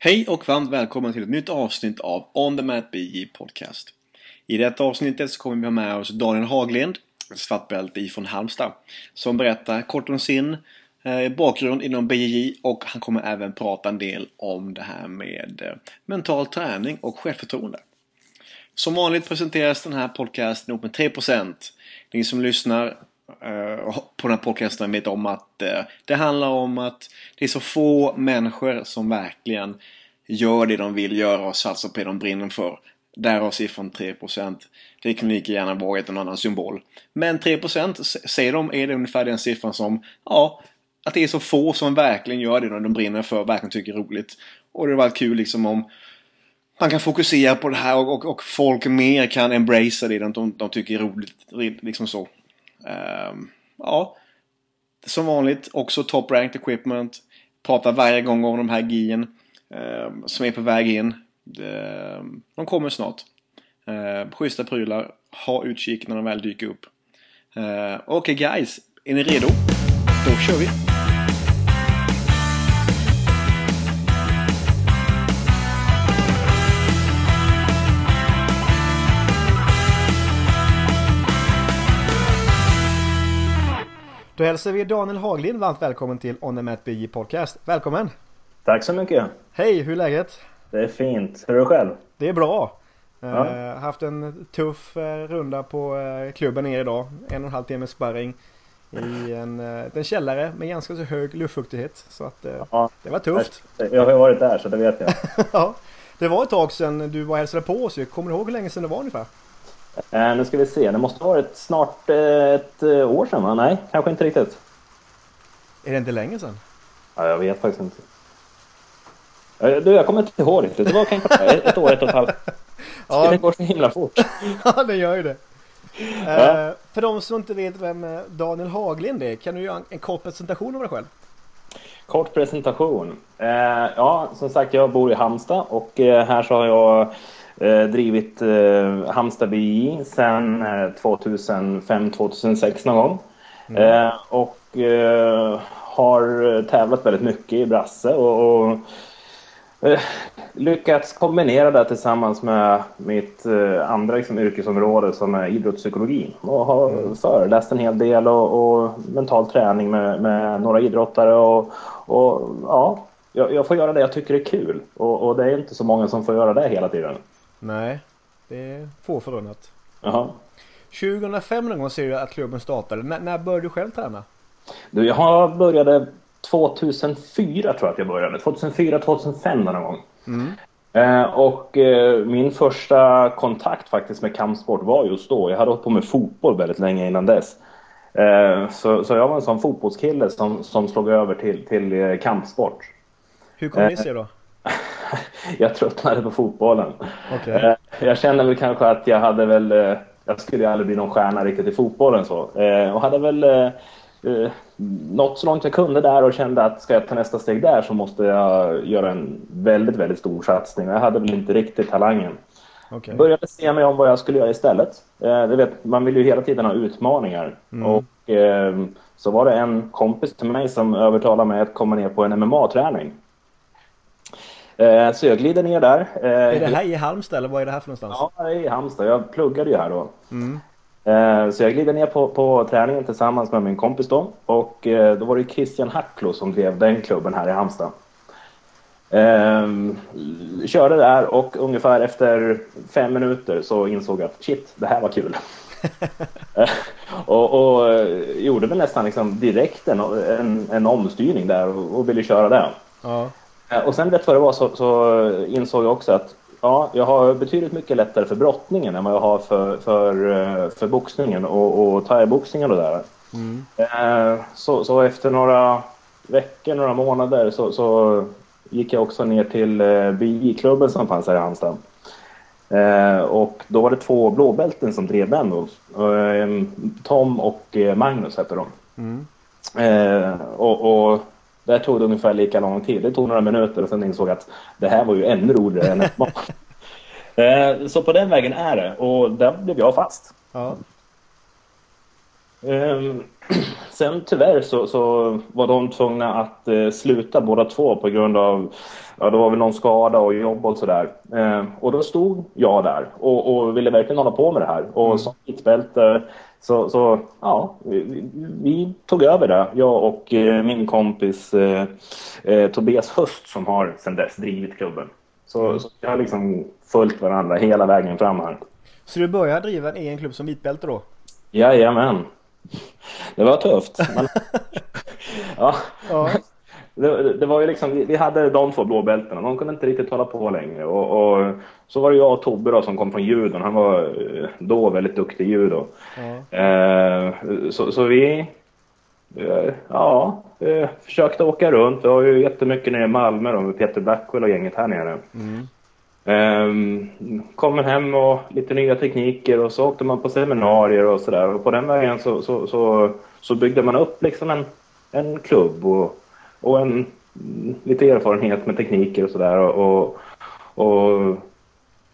Hej och varmt välkommen till ett nytt avsnitt av On the Mat BJ Podcast. I detta avsnittet så kommer vi ha med oss Daniel Haglind, svartbälte ifrån Halmstad, som berättar kort om sin eh, bakgrund inom BJJ och han kommer även prata en del om det här med eh, mental träning och självförtroende. Som vanligt presenteras den här podcasten ihop med 3%. Ni som lyssnar Eh, på den här podcasten vet om att eh, det handlar om att det är så få människor som verkligen gör det de vill göra och satsar på det de brinner för. Därav siffran 3%. Det kan lika gärna varit en annan symbol. Men 3% säger de är det ungefär den siffran som, ja, att det är så få som verkligen gör det de brinner för, verkligen tycker är roligt. Och det var kul liksom om man kan fokusera på det här och, och, och folk mer kan embracea det de, de tycker är roligt. Liksom så. Ehm, ja, som vanligt också top ranked equipment. Pratar varje gång om de här gien ehm, som är på väg in. Ehm, de kommer snart. Schyssta prylar. Ha utkik när de väl dyker upp. Okej okay guys, är ni redo? Då kör vi! Då hälsar vi Daniel Haglind varmt välkommen till On the Mat BJ Podcast. Välkommen! Tack så mycket! Hej, hur är läget? Det är fint. Hur är det själv? Det är bra. Ja. Uh, haft en tuff uh, runda på uh, klubben ner idag. En och en halv timme sparring i en, en källare med ganska så hög luftfuktighet. Så att ja. det var tufft. Jag har ju varit där så det vet jag. ja. Det var ett tag sedan du var och hälsade på oss Kommer du ihåg hur länge sedan det var ungefär? Eh, nu ska vi se, det måste ha varit snart eh, ett eh, år sedan va? Nej, kanske inte riktigt. Är det inte länge sedan? Ja, jag vet faktiskt inte. Du, jag kommer inte ihåg riktigt. Det var kanske ett år, ett och ett halvt. Ja. Det går så himla fort. ja, det gör ju det. Ja. Uh, för de som inte vet vem Daniel Haglind är, kan du göra en kort presentation av dig själv? Kort presentation. Uh, ja, som sagt, jag bor i Halmstad och uh, här så har jag Eh, drivit eh, Halmstad BI sedan 2005-2006 eh, någon gång. Mm. Eh, och eh, har tävlat väldigt mycket i brasse och, och eh, lyckats kombinera det tillsammans med mitt andra liksom, yrkesområde som är idrottspsykologi. Och har mm. föreläst en hel del och, och mental träning med, med några idrottare och, och ja, jag, jag, får göra det jag tycker är kul och, och, det är inte så många som får göra det hela tiden. Nej, det är få förunnat. Jaha. 2005 någon gång ser jag att klubben startade. N när började du själv träna? Du, jag började 2004 tror jag att jag började. 2004, 2005 någon gång. Mm. Eh, och eh, min första kontakt faktiskt med kampsport var just då. Jag hade hållit på med fotboll väldigt länge innan dess. Eh, så, så jag var en sån fotbollskille som, som slog över till, till kampsport. Hur kom det sig då? jag tröttnade på fotbollen. Okay. Eh, jag kände väl kanske att jag hade väl, eh, jag skulle aldrig bli någon stjärna riktigt i fotbollen så. Eh, och hade väl nått så långt jag kunde där och kände att ska jag ta nästa steg där så måste jag göra en väldigt, väldigt stor satsning. Jag hade väl inte riktigt talangen. Okay. Började se mig om vad jag skulle göra istället. Det vet, man vill ju hela tiden ha utmaningar. Mm. Och så var det en kompis till mig som övertalade mig att komma ner på en MMA-träning. Eh, så jag glider ner där. Eh, är det här i Halmstad eller vad är det här för någonstans? Ja, i Halmstad. Jag pluggade ju här då. Mm. Eh, så jag glider ner på, på träningen tillsammans med min kompis då. Och då var det Christian Hacklo som drev den klubben här i Halmstad. körde där och ungefär efter fem minuter så insåg jag att shit, det här var kul. och, och, gjorde väl nästan liksom direkt en, en, en omstyrning där och, och ville köra det. Ja. Eh, och sen rätt vad det var så, så, insåg jag också att ja, jag har betydligt mycket lättare för brottningen än vad jag har för, för, eh, för boxningen och, och thaiboxningen och där. Mm. Eh, så, så efter några veckor, några månader så, så gick jag också ner till BI-klubben som fanns här i Halmstad. och då var det två blåbälten som drev den. Tom och Magnus hette de. Mm. och, och där tog det ungefär lika lång tid. Det tog några minuter och sen insåg jag att det här var ju ännu roligare än ett eh, Så på den vägen är det och där blev jag fast. Ja. Ehm, sen tyvärr så, så, var de tvungna att eh, sluta båda två på grund av ja, det var väl någon skada och jobb och sådär. Eh, och då stod jag där och, och, ville verkligen hålla på med det här. Och mm. som mittbälte så, så ja, vi, vi, tog över det. Jag och eh, min kompis eh, eh, Tobias Höst som har sedan dess drivit klubben. Så, mm. så jag har liksom följt varandra hela vägen fram här. Så du började driva en egen klubb som vitbälte då? Jajamän. Det var tufft. Men... ja. ja. Det, det, var ju liksom, vi hade de två blåbältena, de kunde inte riktigt hålla på längre. Och, och så var det jag och Tobbe då, som kom från judon, han var eh, då väldigt duktig i judo. Ja. Eh, så, så vi, eh, ja, eh, försökte åka runt. Vi har ju jättemycket nere i Malmö då, med Peter Blackwell och gänget här nere. Mm. Um, kommer hem och lite nya tekniker och så åkte man på seminarier och sådär. Och på den vägen så, så, så, så, byggde man upp liksom en, en klubb och, och en, lite erfarenhet med tekniker och sådär. Och, och,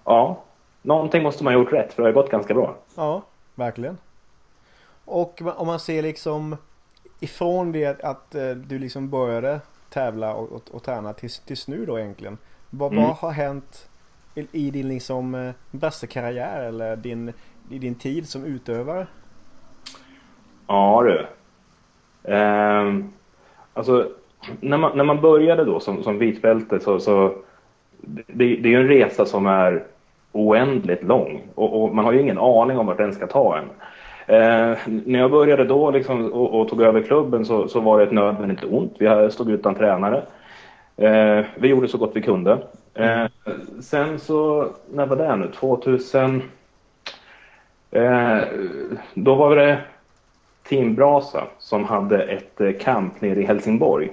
ja, någonting måste man ha gjort rätt för det har gått ganska bra. Ja, verkligen. Och om man ser liksom ifrån det att eh, du liksom började tävla och, och, och träna tills, tills nu då egentligen. Vad, mm. vad har hänt i din liksom eh, bästa karriär eller din, i din tid som utövare? Ja du. Um, alltså när man, när man började då som, som vitbälte så, så det, det är ju en resa som är oändligt lång och, och, man har ju ingen aning om vart den ska ta en. Eh, när jag började då liksom, och, och, tog över klubben så, så var det ett nödvändigt ont. Vi stod utan tränare. Eh, vi gjorde så gott vi kunde. Eh, sen så, när var det nu? 2000... Eh, då var det Team Brasa som hade ett eh, camp nere i Helsingborg.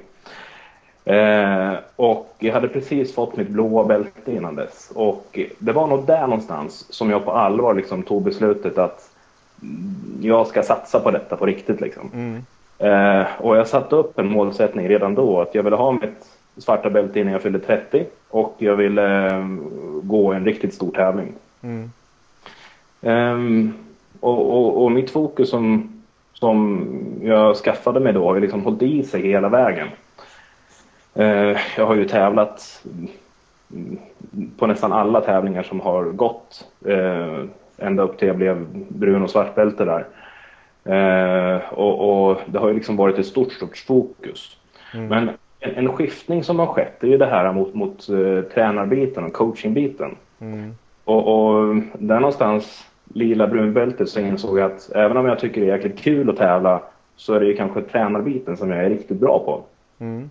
Eh, och jag hade precis fått mitt blåa bälte innan dess. Och det var nog där någonstans som jag på allvar liksom tog beslutet att jag ska satsa på detta på riktigt. Liksom. Mm. Eh, och jag satte upp en målsättning redan då att jag ville ha mitt svarta bälte innan jag fyllde 30 och jag ville eh, gå en riktigt stor tävling. Mm. Um, och, och, och, mitt fokus som, som jag skaffade mig då har liksom hållit i sig hela vägen. Uh, jag har ju tävlat på nästan alla tävlingar som har gått uh, ända upp till jag blev brun och svartbälte där. Uh, och, och, det har ju liksom varit ett stort, stort fokus. Mm. Men en, en skiftning som har skett är ju det här mot, mot uh, tränarbiten och coachingbiten. Mm. Och, och där någonstans, lila brunbältet, så insåg jag att även om jag tycker det är jäkligt kul att tävla så är det ju kanske tränarbiten som jag är riktigt bra på. Mm.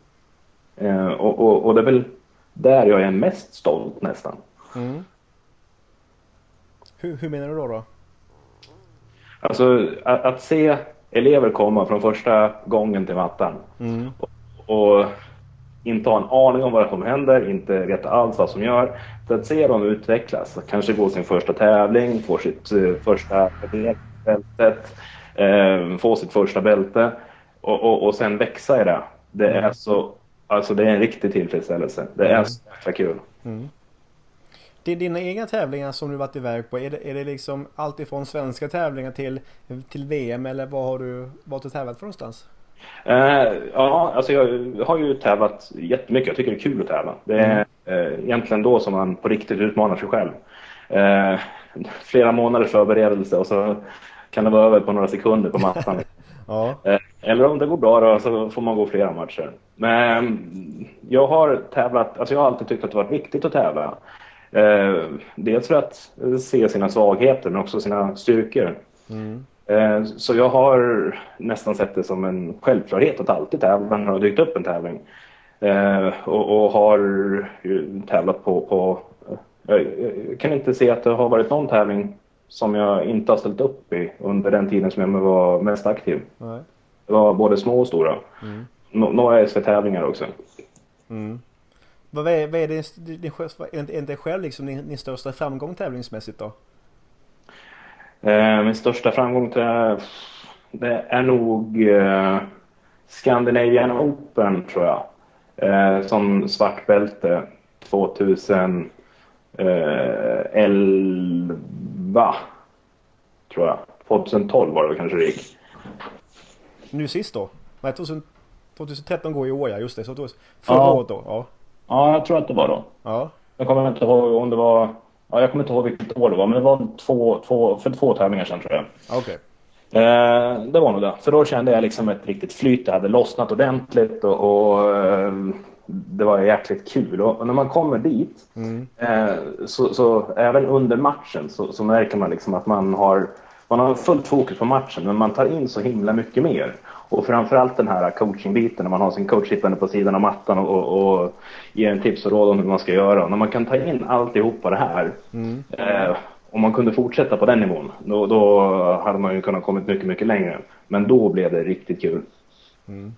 Uh, och, och, och, det är väl där jag är mest stolt nästan. Mm. Hur, hur, menar du då? då? Alltså att, att, se elever komma från första gången till mattan mm. och, och inte ha en aning om vad som händer, inte veta alls vad som gör. Så att se dem utvecklas, kanske gå sin första tävling, få sitt uh, första bältet, uh, få sitt första bälte och, och, och sen växa i det. Det mm. är så, alltså det är en riktig tillfredsställelse. Det är mm. så jäkla kul. Mm. Det är dina egna tävlingar som du varit iväg på, är det, är det liksom allt ifrån svenska tävlingar till, till VM eller vad har du varit och tävlat för någonstans? Uh, ja, alltså jag har ju tävlat jättemycket. Jag tycker det är kul att tävla. Det är mm. uh, egentligen då som man på riktigt utmanar sig själv. Uh, flera månaders förberedelse och så kan det vara över på några sekunder på mattan. ja. eller om det går bra då så får man gå flera matcher. Men jag har tävlat, alltså jag har alltid tyckt att det varit viktigt att tävla. dels för att se sina svagheter men också sina styrkor. Mm. Eh, så jag har nästan sett det som en självklarhet att alltid tävla när det har dykt upp en tävling. Eh, och, och har tävlat på, på jag kan inte se att det har varit någon tävling som jag inte har ställt upp i under den tiden som jag var mest aktiv. Nej. Det var både små och stora. Mm. Några SV-tävlingar också. Mm. Vad är, vad är, det, din, är inte själv liksom din, din största framgång tävlingsmässigt då? Eh, min största framgång jag, det är nog eh, Scandinavian Open tror jag. Eh, som svartbälte 2011 tror jag. 2012 var det kanske det gick. Nu sist då? Nej, 2013 går i år ja, just det. Så förra ja. året då? Ja. Ja, jag tror att det var då. Ja. Jag kommer inte ihåg om det var... Ja, jag kommer inte ihåg vilket år det var, men det var två, två, för två tävlingar sedan tror jag. Okej. Okay. Eh, det var nog det. För då kände jag liksom ett riktigt flyt. Det hade lossnat ordentligt och, och eh, det var jäkligt kul. Och, när man kommer dit, mm. eh, så, så, även under matchen så, så, märker man liksom att man har, man har fullt fokus på matchen, men man tar in så himla mycket mer. Och framförallt den här coachingbiten när man har sin coach sittande på sidan av mattan och, och, och ger en tips och råd om hur man ska göra. Och när man kan ta in alltihopa det här mm. eh, om man kunde fortsätta på den nivån, då, då hade man ju kunnat kommit mycket, mycket längre. Men då blev det riktigt kul. Mm.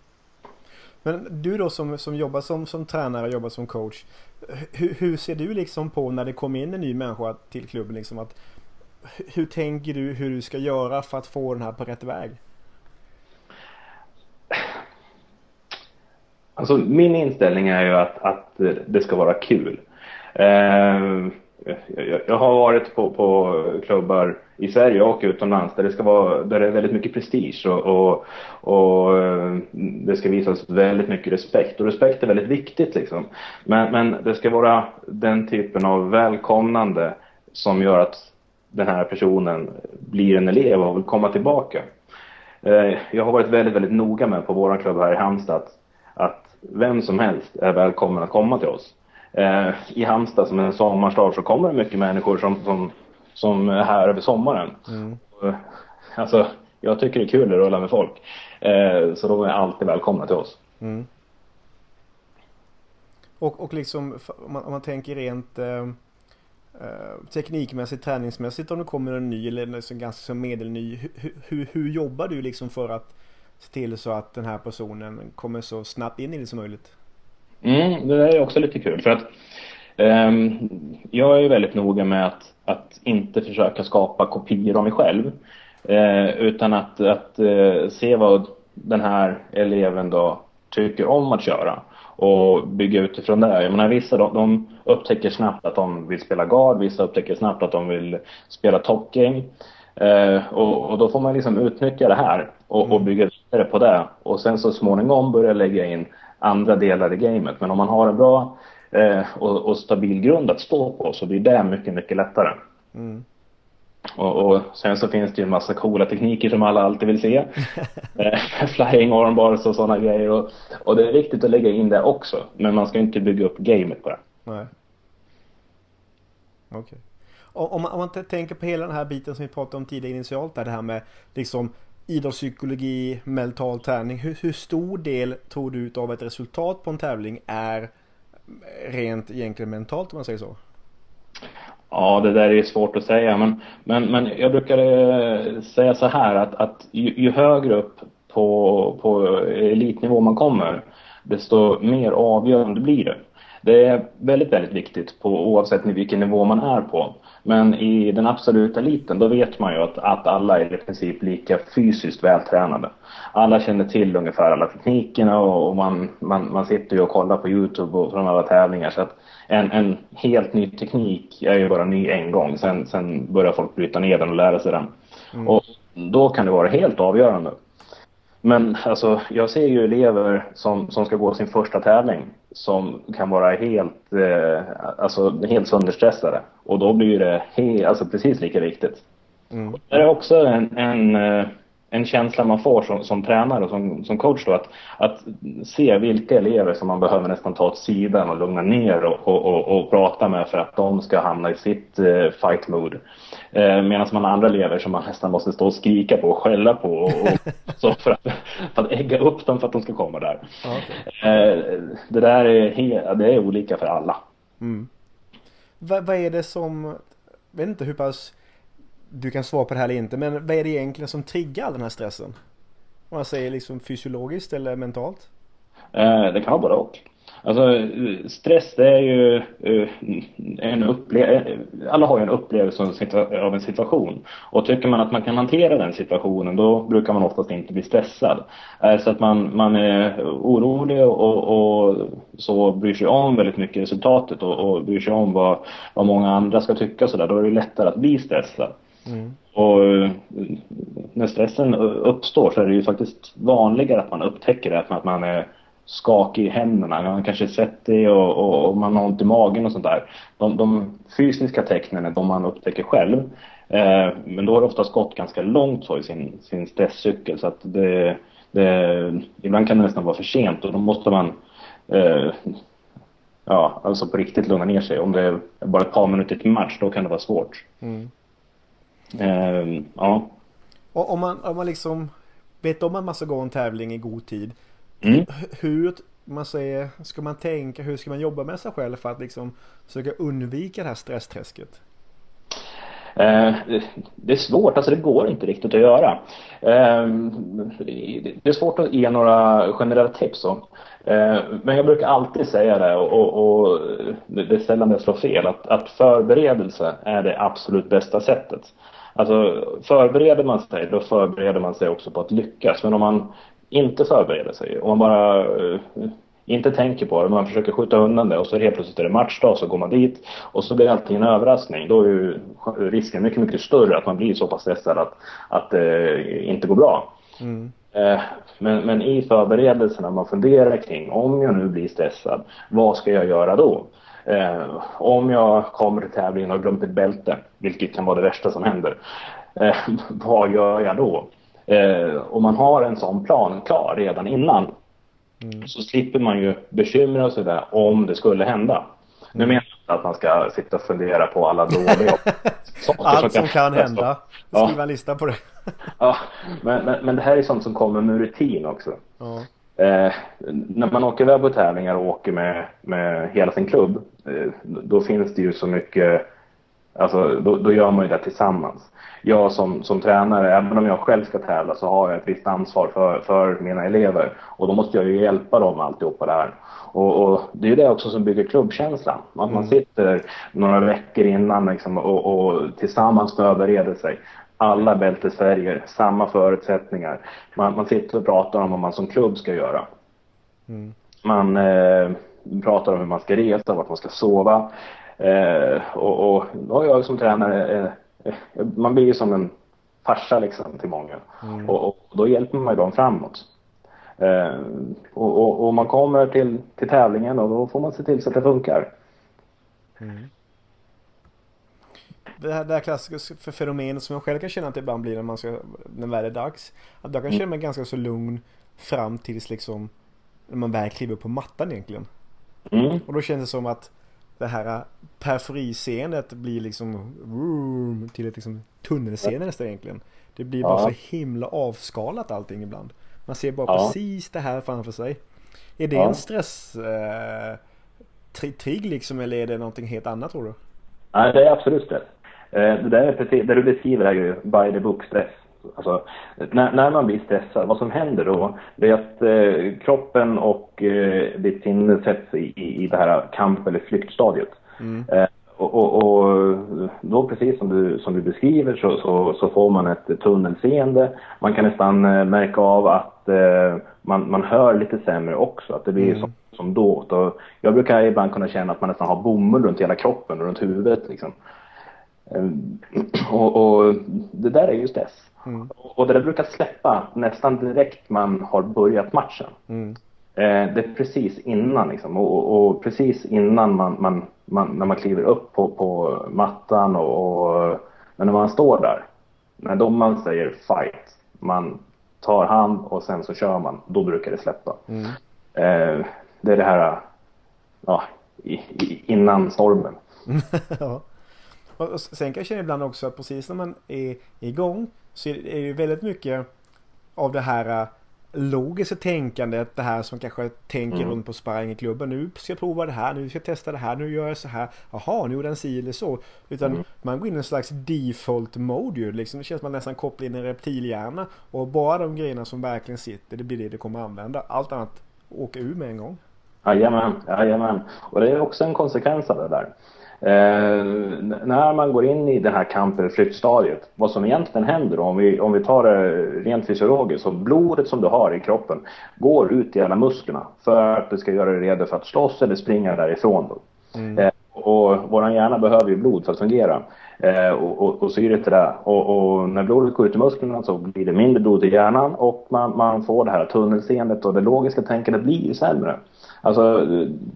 Men du då som, som jobbar som, som tränare, jobbar som coach. Hur, hur ser du liksom på när det kommer in en ny människa till klubben? Liksom att, hur tänker du hur du ska göra för att få den här på rätt väg? Alltså min inställning är ju att, att det ska vara kul. Eh, jag, har varit på, på klubbar i Sverige och utomlands där det, ska vara, där det är väldigt mycket prestige och, och, och eh, det ska visas väldigt mycket respekt. Och respekt är väldigt viktigt liksom. Men, men det ska vara den typen av välkomnande som gör att den här personen blir en elev och vill komma tillbaka. Eh, jag har varit väldigt, väldigt noga med på våran klubb här i Halmstad att, att vem som helst är välkommen att komma till oss eh, i Halmstad som är en sommarstad så kommer det mycket människor som, som, som är här över sommaren. Mm. Och, alltså, jag tycker det är kul att rulla med folk. Eh, så de är alltid välkomna till oss. Mm. Och, och liksom om man, om man tänker rent eh, eh, teknikmässigt, träningsmässigt om det kommer en ny eller en ganska så medelny. Hur, hur, hur jobbar du liksom för att se till så att den här personen kommer så snabbt in i det som möjligt? Mm, det är också lite kul för att um, jag är väldigt noga med att, att inte försöka skapa kopior av mig själv. Uh, utan att, att uh, se vad den här eleven då tycker om att köra och bygga utifrån det. Jag menar vissa de, de upptäcker snabbt att de vill spela guard, vissa upptäcker snabbt att de vill spela topgame. Uh, och, och, då får man liksom utnyttja det här och, och bygga vidare på det. Och sen så småningom börja lägga in andra delar i gamet. Men om man har en bra eh, och, och, stabil grund att stå på så blir det mycket, mycket lättare. Mm. Och, och, sen så finns det ju en massa coola tekniker som alla alltid vill se. eh, flying armbars och sådana grejer. Och, och det är viktigt att lägga in det också. Men man ska inte bygga upp gamet på det. Nej. Okej. Okay. Om, man, om man tänker på hela den här biten som vi pratade om tidigare initialt där, det här med liksom idrottspsykologi, mental träning. Hur, hur stor del tror du av ett resultat på en tävling är rent egentligen mentalt om man säger så? Ja, det där är svårt att säga men, men, men jag brukar eh, säga så här att, att ju, ju högre upp på, på elitnivå man kommer desto mer avgörande blir det. Det är väldigt, väldigt viktigt på, oavsett vilken nivå man är på. Men i den absoluta eliten, då vet man ju att, att alla är i princip lika fysiskt vältränade. Alla känner till ungefär alla teknikerna och, och man, man, man sitter ju och kollar på Youtube och från alla tävlingar. Så att en, en helt ny teknik är ju bara ny en gång. Sen, sen börjar folk bryta ner den och lära sig den. Mm. Och då kan det vara helt avgörande. Men alltså, jag ser ju elever som, som ska gå sin första tävling som kan vara helt, eh, alltså, helt sönderstressade. Och då blir det he, alltså, precis lika viktigt. Mm. Det är också en, en, eh, en känsla man får som, som tränare och som, som coach då, att, att se vilka elever som man behöver nästan ta åt sidan och lugna ner och, och, och, och prata med för att de ska hamna i sitt eh, fight mood. Eh, Medan man har andra elever som man nästan måste stå och skrika på och skälla på och, och så för att, för att ägga upp dem för att de ska komma där. Okay. Eh, det där är, he, det är olika för alla. Mm. Vad, vad är det som, jag vet inte hur pass du kan svara på det här eller inte, men vad är det egentligen som triggar all den här stressen? Om man säger liksom fysiologiskt eller mentalt? Eh, det kan vara både och. Alltså stress det är ju eh, en upplevelse, eh, alla har ju en upplevelse av en situation. Och tycker man att man kan hantera den situationen då brukar man oftast inte bli stressad. Är så att man, man är orolig och, och så bryr sig om väldigt mycket resultatet och, och bryr sig om vad, vad många andra ska tycka sådär, då är det lättare att bli stressad. Mm. Och eh, när stressen uppstår så är det ju faktiskt vanligare att man upptäcker det, att man är skakig i händerna, man kanske är svettig och, och, och, man har ont i magen och sånt där. De, de fysiska tecknen är de man upptäcker själv. Eh, men då har det oftast gått ganska långt så i sin, sin stresscykel så att det, det, ibland kan det nästan vara för sent och då måste man eh, ja, alltså på riktigt lugna ner sig. Om det är bara ett par minuter till match, då kan det vara svårt. Mm. Eh, ja. Och om man, om man liksom vet om att man ska gå en tävling i god tid. Mm. Hur man säger, ska man tänka, hur ska man jobba med sig själv för att liksom försöka undvika det här stressträsket? Eh, det är svårt, alltså det går inte riktigt att göra. Eh, det är svårt att ge några generella tips. Eh, men jag brukar alltid säga det och, och det är sällan jag slår fel att, att förberedelse är det absolut bästa sättet. Alltså förbereder man sig, då förbereder man sig också på att lyckas. Men om man inte förbereder sig, om man bara inte tänker på det, man försöker skjuta undan det och så helt plötsligt är det matchdag så går man dit och så blir allting en överraskning. Då är risken mycket, mycket större att man blir så pass stressad att, att det inte går bra. Mm. Eh, men, men i förberedelserna man funderar kring, om jag nu blir stressad, vad ska jag göra då? Eh, om jag kommer till tävlingen och har glömt ett bälte, vilket kan vara det värsta som händer, eh, vad gör jag då? Eh, om man har en sån plan klar redan innan Mm. Så slipper man ju bekymra sig där om det skulle hända. Mm. Nu menar jag inte att man ska sitta och fundera på alla dåliga Allt som kan, hända. Skriva ja. en lista på det. ja, men, men, men, det här är sånt som kommer med rutin också. Ja. Eh, när man åker iväg på tävlingar och åker med, med hela sin klubb, eh, då finns det ju så mycket, alltså då, då gör man ju det tillsammans jag som, som tränare, även om jag själv ska tävla så har jag ett visst ansvar för, för mina elever. Och då måste jag ju hjälpa dem alltihopa det här. Och, och det är ju det också som bygger klubbkänslan. Att mm. man sitter några veckor innan liksom, och, och tillsammans förbereder sig alla bältesfärger, samma förutsättningar. Man, man sitter och pratar om vad man som klubb ska göra. Mm. Man eh, pratar om hur man ska resa, vart man ska sova. Eh, och, och då jag som tränare eh, man blir ju som en farsa liksom till många. Mm. Och, och, då hjälper man ju dem framåt. Eh, och, och, och, man kommer till, till tävlingen och då får man se till så att det funkar. Mm. Det här, det här klassiska fenomenet som jag själv kan känna att det ibland blir när man ska, när väl är dags. Att jag kan känna mig mm. ganska så lugn fram tills liksom när man väl kliver på mattan egentligen. Mm. Och då känns det som att det här periferiseendet blir liksom vroom, till ett liksom tunnelseende nästan egentligen. Det blir bara ja. så himla avskalat allting ibland. Man ser bara ja. precis det här framför sig. Är det ja. en stress eh, trigg liksom eller är det någonting helt annat tror du? Nej, det är absolut stress. Eh, det där är precis, det du beskriver är ju by the book stress. Alltså, när, när, man blir stressad, vad som händer då, det är att eh, kroppen och eh, ditt sinne sätts i, i, i det här kamp eller flyktstadiet. Mm. Eh, och, och, och, då precis som du, som du beskriver så, så, så, får man ett tunnelseende. Man kan nästan eh, märka av att eh, man, man hör lite sämre också, att det blir mm. som, som. Och jag brukar ibland kunna känna att man nästan har bomull runt hela kroppen och runt huvudet. Liksom. Eh, och, och, det där är ju stress. Mm. Och det där brukar släppa nästan direkt man har börjat matchen. Mm. Eh, det är precis innan liksom. och, och, precis innan man, man, man, när man kliver upp på, på mattan och, och när man står där. När de man säger fight, man tar hand och sen så kör man, då brukar det släppa. Mm. Eh, det är det här ja, i, i, innan stormen. ja. Och sen kan jag känna ibland också att precis när man är igång så är det väldigt mycket av det här äh, logiska tänkandet, det här som kanske tänker mm. runt på sparring i klubben. Nu ska jag prova det här, nu ska jag testa det här, nu gör jag så här. Jaha, nu är den si eller så. Utan mm. man går in i en slags default mode ju. Liksom, det känns som att man nästan kopplar in en reptilhjärna. Och bara de grejerna som verkligen sitter, det blir det du kommer använda. Allt annat åker ur med en gång. Jajamän, jajamän. Och det är också en konsekvens av det där. Eh, när man går in i den här kampen, flyttstadiet, vad som egentligen händer om vi, om vi tar det rent fysiologiskt, så blodet som du har i kroppen går ut i alla musklerna för att du ska göra dig redo för att slåss eller springa därifrån. Då. Mm. Eh, och vår hjärna behöver ju blod för att fungera. Eh, och, och, och syre till det. Och, och, när blodet går ut i musklerna så blir det mindre blod i hjärnan och man, man får det här tunnelseendet och det logiska tänkandet blir ju sämre. Alltså,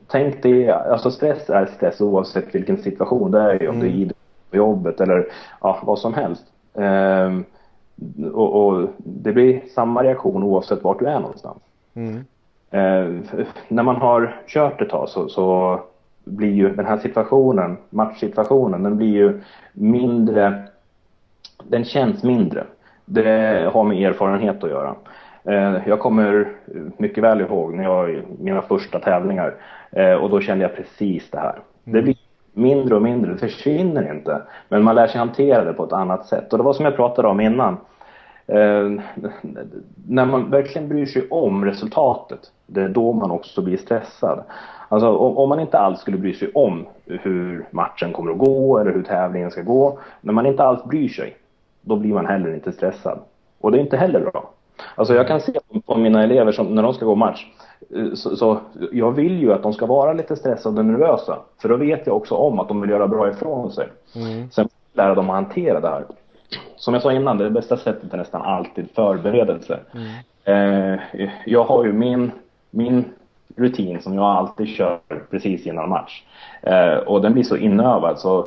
tänk dig, alltså stress är stress oavsett vilken situation det är, om det är mm. på jobbet eller ja, vad som helst. Eh, och, och, det blir samma reaktion oavsett vart du är någonstans. Mm. Eh, när man har kört ett tag så, så blir ju den här situationen, matchsituationen, den blir ju mindre, den känns mindre. Det har med erfarenhet att göra. Eh, jag kommer mycket väl ihåg när jag, mina första tävlingar eh, och då kände jag precis det här. Det mm. blir mindre och mindre, det försvinner inte. Men man lär sig hantera det på ett annat sätt. Och det var som jag pratade om innan. Eh, när man verkligen bryr sig om resultatet, det är då man också blir stressad. Alltså om, om, man inte alls skulle bry sig om hur matchen kommer att gå eller hur tävlingen ska gå. När man inte alls bryr sig, då blir man heller inte stressad. Och det är inte heller bra. Alltså jag kan se på mina elever som, när de ska gå match, eh, så, så, jag vill ju att de ska vara lite stressade och nervösa. För då vet jag också om att de vill göra bra ifrån sig. Mm. Sen lära dem att hantera det här. Som jag sa innan, det bästa sättet är nästan alltid förberedelse. Mm. Eh, jag har ju min, min rutin som jag alltid kör precis innan match. Eh, och den blir så inövad så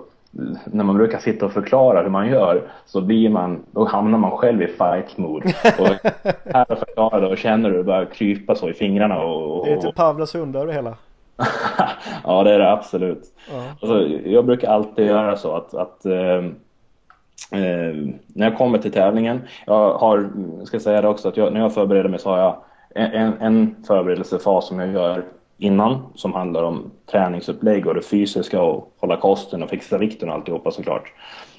när man brukar sitta och förklara hur man gör så blir man, då hamnar man själv i fight mood. Och här och förklara det och känner hur det börjar krypa så i fingrarna och... och det är typ Pavlas hundar det hela. ja det är det absolut. Ja. Alltså, jag brukar alltid göra så att, att eh, eh, när jag kommer till tävlingen, jag har, ska säga det också, att jag, när jag förbereder mig så har jag en, en förberedelsefas som jag gör innan som handlar om träningsupplägg och det fysiska och hålla kosten och fixa vikten och alltihopa såklart.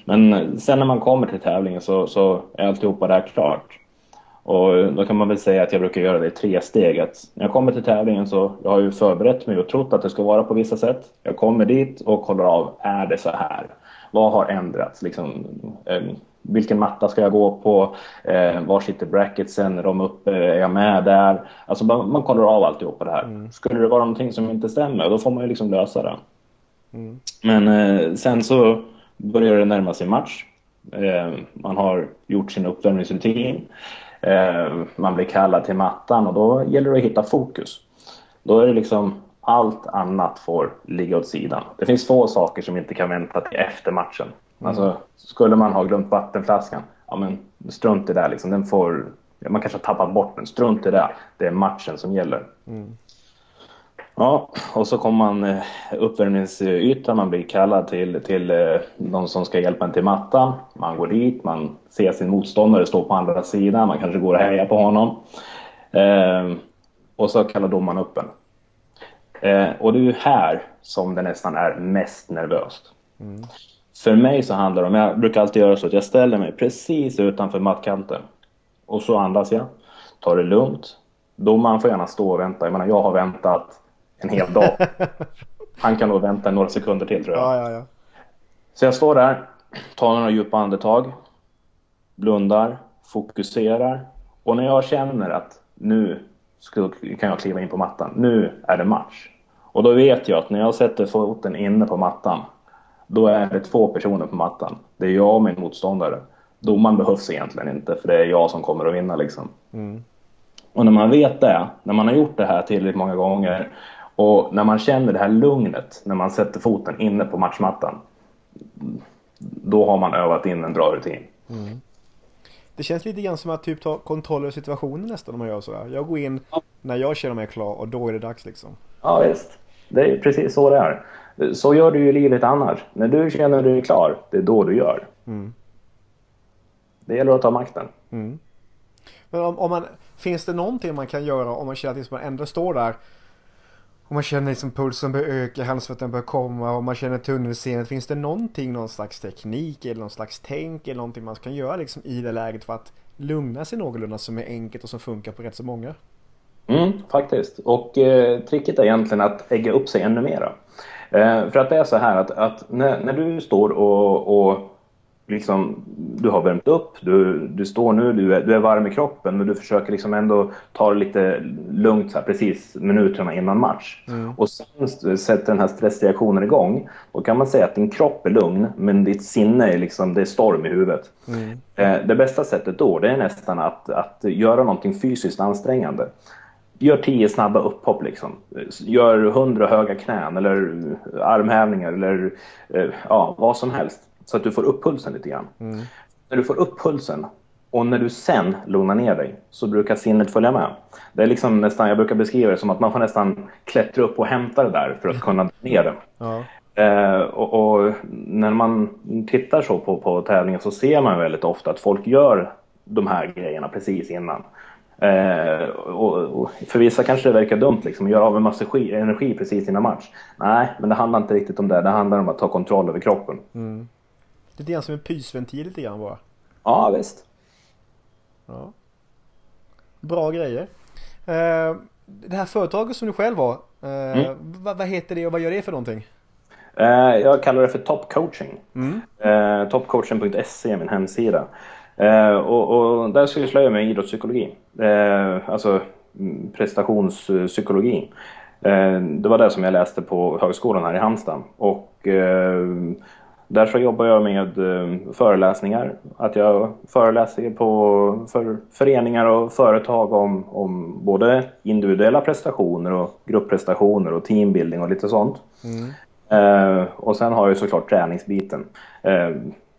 Men sen när man kommer till tävlingen så, så är alltihopa där klart. Och då kan man väl säga att jag brukar göra det i tre steg. Att när jag kommer till tävlingen så jag har ju förberett mig och trott att det ska vara på vissa sätt. Jag kommer dit och kollar av, är det så här? Vad har ändrats? Liksom, eh, vilken matta ska jag gå på? Eh, var sitter bracketsen? Är de uppe? Är jag med där? Alltså man, man kollar av alltihopa det här. Mm. Skulle det vara någonting som inte stämmer, då får man ju liksom lösa det. Mm. Men eh, sen så börjar det närma sig match. Eh, man har gjort sin uppvärmningsrutin. Eh, man blir kallad till mattan och då gäller det att hitta fokus. Då är det liksom allt annat får ligga åt sidan. Det finns få saker som inte kan vänta till efter matchen. Mm. Alltså, skulle man ha glömt vattenflaskan, ja men strunt i det. Liksom. Den får, man kanske har tappat bort den, strunt i det. Det är matchen som gäller. Mm. Ja, och så kommer man eh, uppvärmningsytan, man blir kallad till, till eh, de som ska hjälpa en till mattan. Man går dit, man ser sin motståndare stå på andra sidan, man kanske går och hejar på honom. Eh, och så kallar domaren upp en. Eh, och det är ju här som det nästan är mest nervöst. Mm. För mig så handlar det om, jag brukar alltid göra så att jag ställer mig precis utanför mattkanten. Och så andas jag, tar det lugnt. Domaren får gärna stå och vänta. Jag menar, jag har väntat en hel dag. Han kan nog vänta några sekunder till tror jag. Ja, ja, ja. Så jag står där, tar några djupa andetag, blundar, fokuserar. Och när jag känner att nu kan jag kliva in på mattan, nu är det match. Och då vet jag att när jag sätter foten inne på mattan, då är det två personer på mattan. Det är jag och min motståndare. Domaren behövs egentligen inte, för det är jag som kommer att vinna liksom. Mm. Och när man vet det, när man har gjort det här tillräckligt många gånger och när man känner det här lugnet när man sätter foten inne på matchmattan. Då har man övat in en bra rutin. Mm. Det känns lite grann som att typ ta kontroll över situationen nästan om man gör så. Jag går in när jag känner mig klar och då är det dags liksom. Ja visst. Det är precis så det är. Så gör du ju livet annars. När du känner dig klar, det är då du gör. Mm. Det gäller att ta makten. Mm. Men om, om, man, finns det någonting man kan göra om man känner att man ändå står där och man känner liksom pulsen börjar öka, halsvetten börjar komma och man känner tunnelseendet. Finns det någonting, någon slags teknik eller någon slags tänk eller någonting man kan göra liksom i det läget för att lugna sig någorlunda som är enkelt och som funkar på rätt så många? Mm, faktiskt. Och eh, tricket är egentligen att ägga upp sig ännu mera. Eh, för att det är så här att, att när, när, du står och, och liksom, du har värmt upp, du, du står nu, du är, du är varm i kroppen men du försöker liksom ändå ta det lite lugnt så här, precis minuterna innan match. Mm. Och sen sätter den här stressreaktionen igång. Då kan man säga att din kropp är lugn men ditt sinne är liksom, det är storm i huvudet. Mm. Eh, det bästa sättet då det är nästan att, att göra någonting fysiskt ansträngande gör tio snabba upphopp liksom. Gör hundra höga knän eller armhävningar eller eh, ja, vad som helst. Så att du får upp pulsen lite grann. Mm. När du får upp pulsen och när du sen lugnar ner dig så brukar sinnet följa med. Det är liksom nästan, jag brukar beskriva det som att man får nästan klättra upp och hämta det där för att kunna ner det. Ja. Eh, och, och, när man tittar så på, på tävlingar så ser man väldigt ofta att folk gör de här grejerna precis innan. Eh, och, och, för vissa kanske det verkar dumt liksom, att göra av med massa energi precis innan match. Nej, men det handlar inte riktigt om det. Det handlar om att ta kontroll över kroppen. Mm. Lite grann som en pysventil lite grann bara. Ja, visst. Ja. Bra grejer. Eh, det här företaget som du själv har, eh, mm. vad, vad, heter det och vad gör det för någonting? Eh, jag kallar det för Top Coaching. Mm. Eh, topcoaching.se är min hemsida. Eh, och, och, där sysslar jag med idrottspsykologi. Eh, alltså mm, prestationspsykologi. Eh, det var det som jag läste på högskolan här i Halmstad. Och eh, Därför jobbar jag med föreläsningar. Att jag föreläser på, för föreningar och företag om, om både individuella prestationer och gruppprestationer och teambuilding och lite sånt. Mm. Och sen har jag såklart träningsbiten.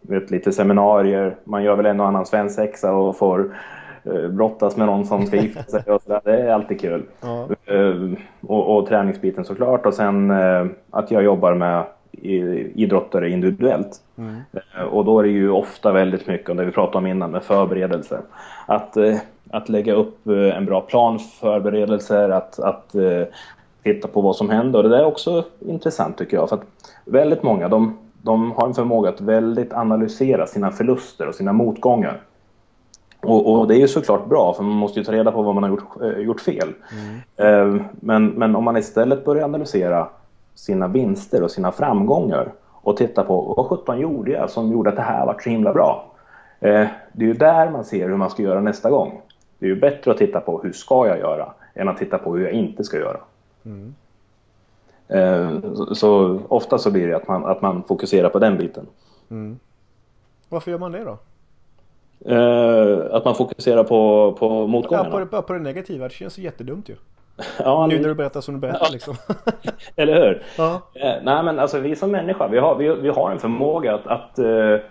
Vet, lite seminarier, man gör väl en och annan svensexa och får eh, brottas med någon som ska gifta sig och sådär. Det är alltid kul. Ja. Eh, och, och träningsbiten såklart och sen eh, att jag jobbar med idrottare individuellt. Mm. Och då är det ju ofta väldigt mycket om det vi pratade om innan med förberedelser. Att, att lägga upp en bra plan för förberedelser, att, att titta på vad som händer. Och det är också intressant tycker jag. För att väldigt många de, de har en förmåga att väldigt analysera sina förluster och sina motgångar. Och, och, det är ju såklart bra för man måste ju ta reda på vad man har gjort, gjort fel. Mm. Men, men om man istället börjar analysera sina vinster och sina framgångar och titta på vad sjutton gjorde jag som gjorde att det här var så himla bra. Eh, det är ju där man ser hur man ska göra nästa gång. Det är ju bättre att titta på hur ska jag göra än att titta på hur jag inte ska göra. Mm. Eh, så, ofta så blir det att man, att man fokuserar på den biten. Mm. Varför gör man det då? Eh, att man fokuserar på, på motgångarna? Ja, på, på det negativa. Det känns jättedumt ju. Ja, nu när du berättar som du berättar ja. liksom. Eller hur? Ja. Eh, nej men alltså vi som människa, vi har, vi, vi har en förmåga att, att,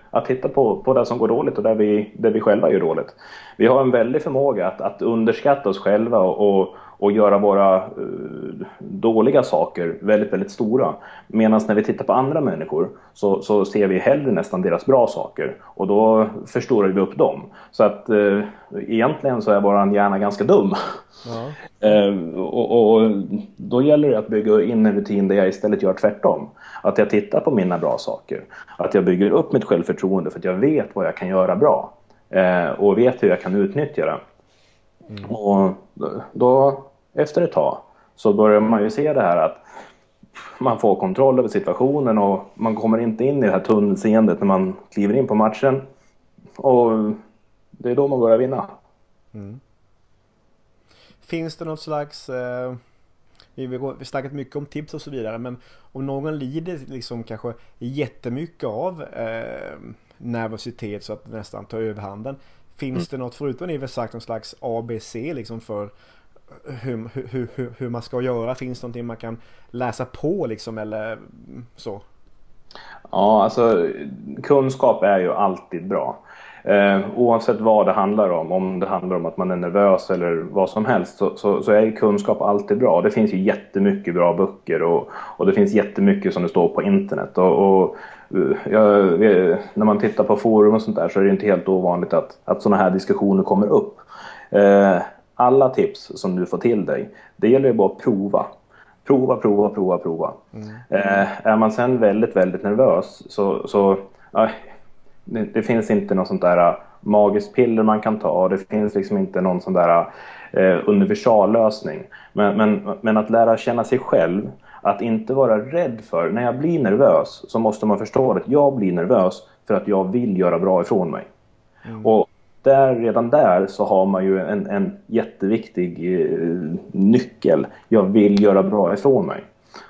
att titta på, på det som går dåligt och där vi, där vi själva gör dåligt. Vi har en väldig förmåga att, att underskatta oss själva och, och, och göra våra uh, dåliga saker väldigt, väldigt stora. Medan när vi tittar på andra människor så, så ser vi hellre nästan deras bra saker och då förstorar vi upp dem. Så att uh, egentligen så är vår hjärna ganska dum. Ja. Uh, och, och, då gäller det att bygga in en rutin där jag istället gör tvärtom. Att jag tittar på mina bra saker. Att jag bygger upp mitt självförtroende för att jag vet vad jag kan göra bra. Uh, och vet hur jag kan utnyttja det. Mm. Och då efter ett tag så börjar man ju se det här att man får kontroll över situationen och man kommer inte in i det här tunnelseendet när man kliver in på matchen. Och det är då man börjar vinna. Mm. Finns det något slags eh, vi har snackat mycket om tips och så vidare men om någon lider liksom kanske jättemycket av eh, nervositet så att det nästan tar överhanden. Finns mm. det något förutom det vi sagt någon slags ABC liksom för hur, hur, hur, hur man ska göra? Finns det någonting man kan läsa på liksom eller så? Ja, alltså kunskap är ju alltid bra. Eh, oavsett vad det handlar om, om det handlar om att man är nervös eller vad som helst, så, så, så är kunskap alltid bra. Det finns ju jättemycket bra böcker och, och det finns jättemycket som det står på internet. Och, och jag, när man tittar på forum och sånt där så är det inte helt ovanligt att, att sådana här diskussioner kommer upp. Eh, alla tips som du får till dig, det gäller ju bara att prova. Prova, prova, prova, prova. Mm. Eh, är man sen väldigt, väldigt nervös så, så eh, det, det, finns inte något sånt där äh, magiskt piller man kan ta. Det finns liksom inte någon sån där eh, universallösning. Men, men, men att lära känna sig själv, att inte vara rädd för, när jag blir nervös så måste man förstå att jag blir nervös för att jag vill göra bra ifrån mig. Mm. Och där, redan där så har man ju en, en jätteviktig eh, nyckel. Jag vill göra bra ifrån mig.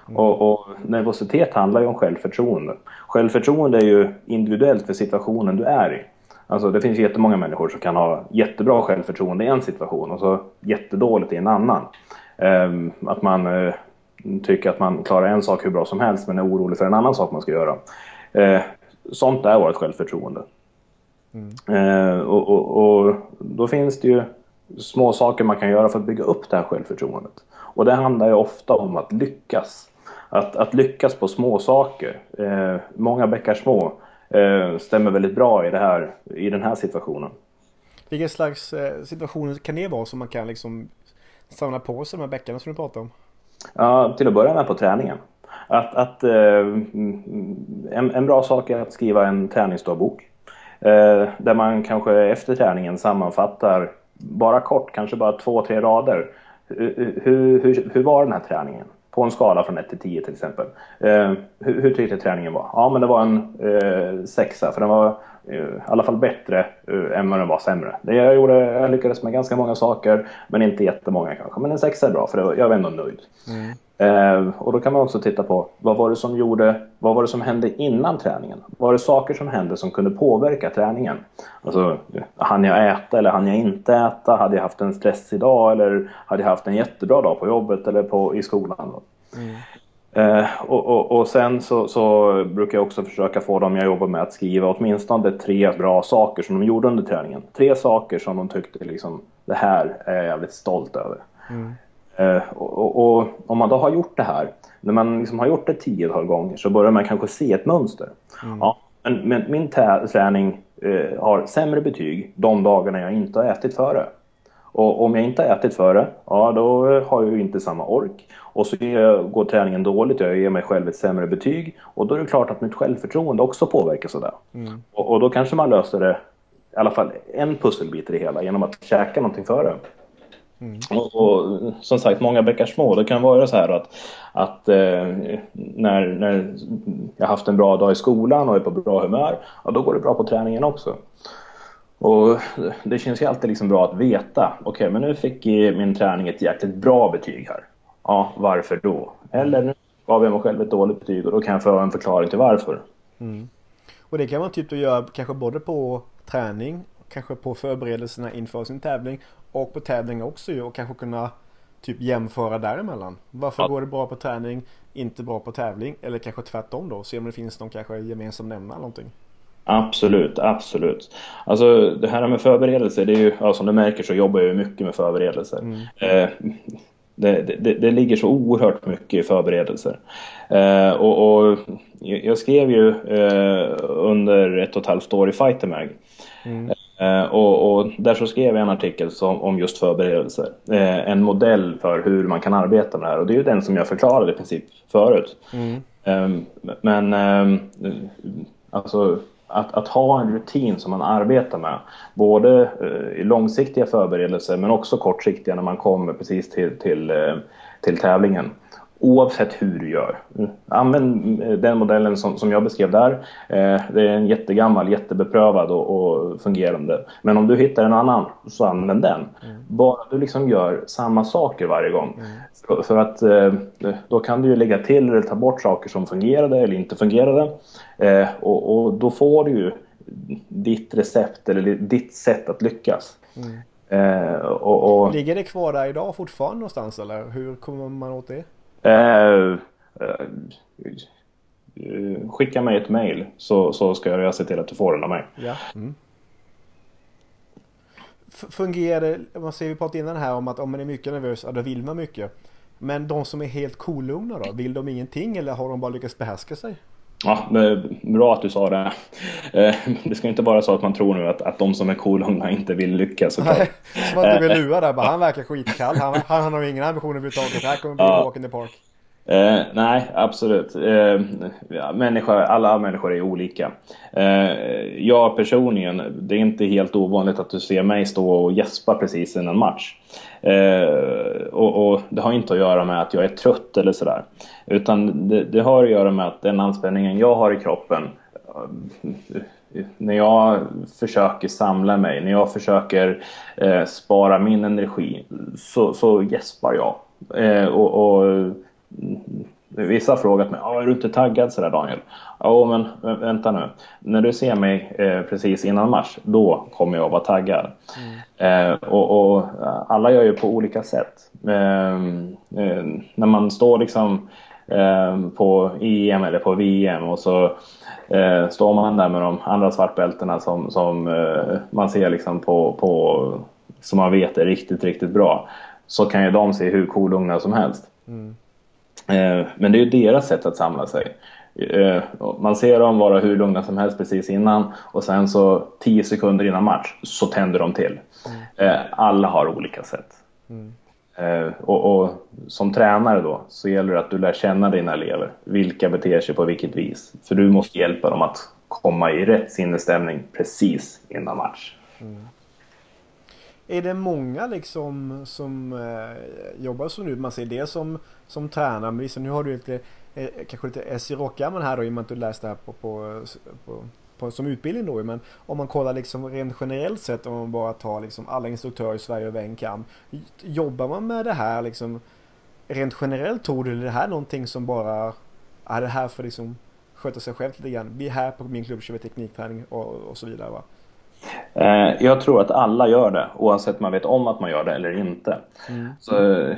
Mm. Och, och, nervositet handlar ju om självförtroende. Självförtroende är ju individuellt för situationen du är i. Alltså det finns jättemånga människor som kan ha jättebra självförtroende i en situation och så jättedåligt i en annan. Um, att man uh, tycker att man klarar en sak hur bra som helst men är orolig för en annan sak man ska göra. Uh, sånt är vårt självförtroende. Mm. Uh, och, och, och, då finns det ju små saker man kan göra för att bygga upp det här självförtroendet. Och det handlar ju ofta om att lyckas. Att, att lyckas på små saker. många bäckar små eh, stämmer väldigt bra i, det här, i den här situationen. Vilken slags eh, situation kan det vara som man kan liksom samla på sig de här bäckarna som du pratar om? Ja, till att börja med på träningen. Att, att eh, en, en, bra sak är att skriva en träningsdagbok. Eh, där man kanske efter träningen sammanfattar, bara kort, kanske bara två, tre rader. Hur, hur, hur var den här träningen? På en skala från 1 till 10 till exempel. Eh, hur, hur tyckte träningen var? Ja, men det var en eh, sexa för den var eh, i alla fall bättre eh, än vad den var sämre. Det jag gjorde, jag lyckades med ganska många saker, men inte jättemånga kanske. Men en sexa är bra för det, jag var ändå nöjd. Mm. Eh, och då kan man också titta på vad var det som gjorde, vad var det som hände innan träningen? Var det saker som hände som kunde påverka träningen? Alltså, hann jag äta eller hann jag inte äta? Hade jag haft en stressig dag eller hade jag haft en jättebra dag på jobbet eller på, i skolan? Mm. Eh, och, och, och, sen så, så, brukar jag också försöka få dem jag jobbar med att skriva åtminstone tre bra saker som de gjorde under träningen. Tre saker som de tyckte liksom, det här är jag jävligt stolt över. Mm. Eh, och, och, om man då har gjort det här, när man liksom har gjort det tiotal gånger så börjar man kanske se ett mönster. Mm. Ja, men, men, min träning eh, har sämre betyg de dagarna jag inte har ätit före. Och om jag inte har ätit före, ja då har jag ju inte samma ork. Och så går träningen dåligt, jag ger mig själv ett sämre betyg. Och då är det klart att mitt självförtroende också påverkas av det. Mm. Och, och, då kanske man löser det, i alla fall en pusselbit i det hela, genom att käka någonting före. Mm. Och, och, som sagt, många bäckar små. Det kan vara så här att, att eh, när, när jag haft en bra dag i skolan och är på bra humör, ja, då går det bra på träningen också. Och det känns ju alltid liksom bra att veta. Okej, okay, men nu fick min träning ett jäkligt bra betyg här. Ja, varför då? Eller nu gav jag mig själv ett dåligt betyg och då kan jag få en förklaring till varför. Mm. Och det kan man typ då göra kanske både på träning, kanske på förberedelserna inför sin tävling och på tävling också ju och kanske kunna typ jämföra däremellan. Varför ja. går det bra på träning, inte bra på tävling? Eller kanske tvärtom då, se om det finns någon kanske gemensam nämnare någonting. Absolut, absolut. Alltså det här med förberedelser, det är ju, ja, som du märker så jobbar jag mycket med förberedelser. Mm. Eh, det, det, det, ligger så oerhört mycket i förberedelser. Eh, och, och, jag skrev ju eh, under ett och ett halvt år i Fightermag. Mm. Eh, och, och, där så skrev jag en artikel som, om just förberedelser. Eh, en modell för hur man kan arbeta med det här. Och det är ju den som jag förklarade i princip förut. Mm. Ehm, men ehm, alltså att, att, ha en rutin som man arbetar med. Både eh, i långsiktiga förberedelser men också kortsiktiga när man kommer precis till, till, till tävlingen oavsett hur du gör. Använd den modellen som, som jag beskrev där. Eh, det är en jättegammal, jättebeprövad och, och, fungerande. Men om du hittar en annan så använd den. Mm. Bara du liksom gör samma saker varje gång. Mm. För, för, att eh, då kan du ju lägga till eller ta bort saker som fungerade eller inte fungerade. Eh, och, och, då får du ju ditt recept eller ditt sätt att lyckas. Mm. Eh, och, och... Ligger det kvar där idag fortfarande någonstans eller hur kommer man åt det? Eh, eh, skicka mig ett mail så, så ska jag se till att du får den av mig. Ja. Mm. Fungerar det, man ser vi pratade innan här om att om man är mycket nervös, ja, då vill man mycket. Men de som är helt kolugna då, vill de ingenting eller har de bara lyckats behärska sig? Ja, bra att du sa det. Eh, det ska inte vara så att man tror nu att, att de som är kolugna inte vill lyckas såklart. Nej, som att du vill lura där bara, han verkar skitkall. Han, han, han har ingen ambition överhuvudtaget. Det här kommer bli ja. walk in the park. Eh, nej, absolut. Eh, människor, alla människor är olika. Eh, jag personligen, det är inte helt ovanligt att du ser mig stå och gäspa precis innan match. Eh, och, och, det har inte att göra med att jag är trött eller sådär. Utan det, det, har att göra med att den anspänningen jag har i kroppen när jag försöker samla mig, när jag försöker eh, spara min energi så, så gäspar jag. Eh, och, och Vissa har frågat mig, är du inte taggad sådär Daniel? Ja, men vänta nu. När du ser mig eh, precis innan match, då kommer jag att vara taggad. Mm. Eh, och, och, alla gör ju på olika sätt. Eh, eh när man står liksom eh, på EM eller på VM och så eh, står man där med de andra svartbältena som, som man ser liksom på, på, som man vet är riktigt, riktigt bra. Så kan ju de se hur kolugna som helst. Mm. Eh, men det är ju deras sätt att samla sig. Eh, man ser dem vara hur lugna som helst precis innan och sen så 10 sekunder innan match så tänder de till. Mm. Eh, alla har olika sätt. Mm. Och, och, som tränare då så gäller det att du lär känna dina elever. Vilka beter sig på vilket vis. För du måste hjälpa dem att komma i rätt sinnesstämning precis innan match. Mm. Är det många liksom som eh, jobbar som du? Man ser det som, som tränare. Men visst, nu har du lite, eh, kanske lite SJ Rockärmen här då i och med att du läste det här på, på, på, på, som utbildning då. Men om man kollar liksom rent generellt sett om man bara tar liksom alla instruktörer i Sverige över en kam. Jobbar man med det här liksom rent generellt tror du? Är det här någonting som bara är det här för liksom sköta sig själv lite grann? Vi är här på min klubb kör vi teknikträning och, och så vidare va? Eh, jag tror att alla gör det, oavsett om man vet om att man gör det eller inte. Mm. Så, eh,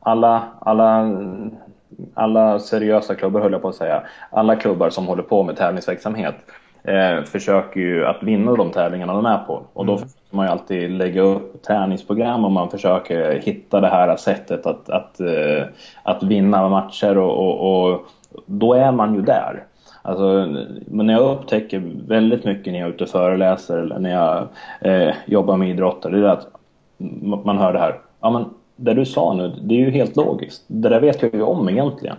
alla, alla, alla seriösa klubbar, höll jag på att säga, alla klubbar som håller på med tävlingsverksamhet eh, försöker ju att vinna de tävlingarna de är på. Och då mm. försöker man ju alltid lägga upp träningsprogram och man försöker hitta det här sättet att, att, att, att vinna matcher och, och, och då är man ju där. Alltså, men när jag upptäcker väldigt mycket när jag är ute och föreläser eller när jag eh, jobbar med idrottare, det är att man hör det här. Ja, men det du sa nu, det är ju helt logiskt. Det där vet jag ju om egentligen.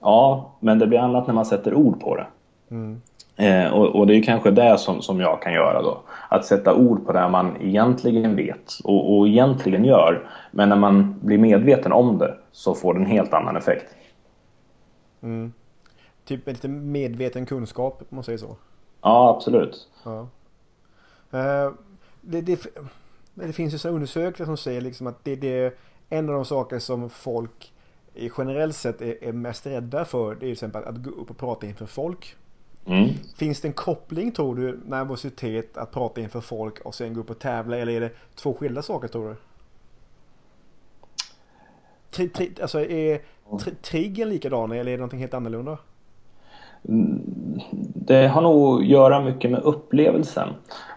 Ja, men det blir annat när man sätter ord på det. Mm. Eh, och, och, det är kanske det som, som jag kan göra då. Att sätta ord på det man egentligen vet och, och egentligen gör. Men när man blir medveten om det så får det en helt annan effekt. Mm typ lite medveten kunskap om man säger så. Ja, absolut. Ja. Uh, det, det, det, finns ju så undersökningar som säger liksom att det, det är en av de saker som folk generellt sett är, är mest rädda för. Det är till exempel att gå upp och prata inför folk. Mm. Finns det en koppling tror du, nervositet, att prata inför folk och sen gå upp och tävla eller är det två skilda saker tror du? Tri, tri, alltså är tri, triggern likadan eller är det någonting helt annorlunda? Det har nog att göra mycket med upplevelsen.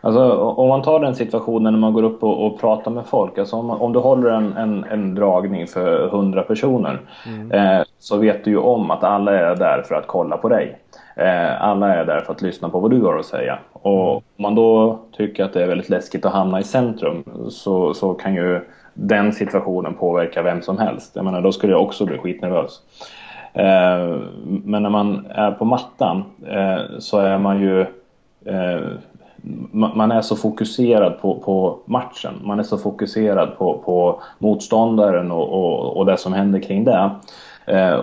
Alltså, om man tar den situationen när man går upp och, och pratar med folk. Alltså om, man, om du håller en, en, en, dragning för 100 personer mm. eh, så vet du ju om att alla är där för att kolla på dig. Eh, alla är där för att lyssna på vad du har att säga. Och mm. om man då tycker att det är väldigt läskigt att hamna i centrum så, så kan ju den situationen påverka vem som helst. Jag menar, då skulle jag också bli skitnervös. Eh, men när man är på mattan eh, så är man ju eh, man är så fokuserad på, på, matchen. Man är så fokuserad på, på motståndaren och, och, och, det som händer kring det.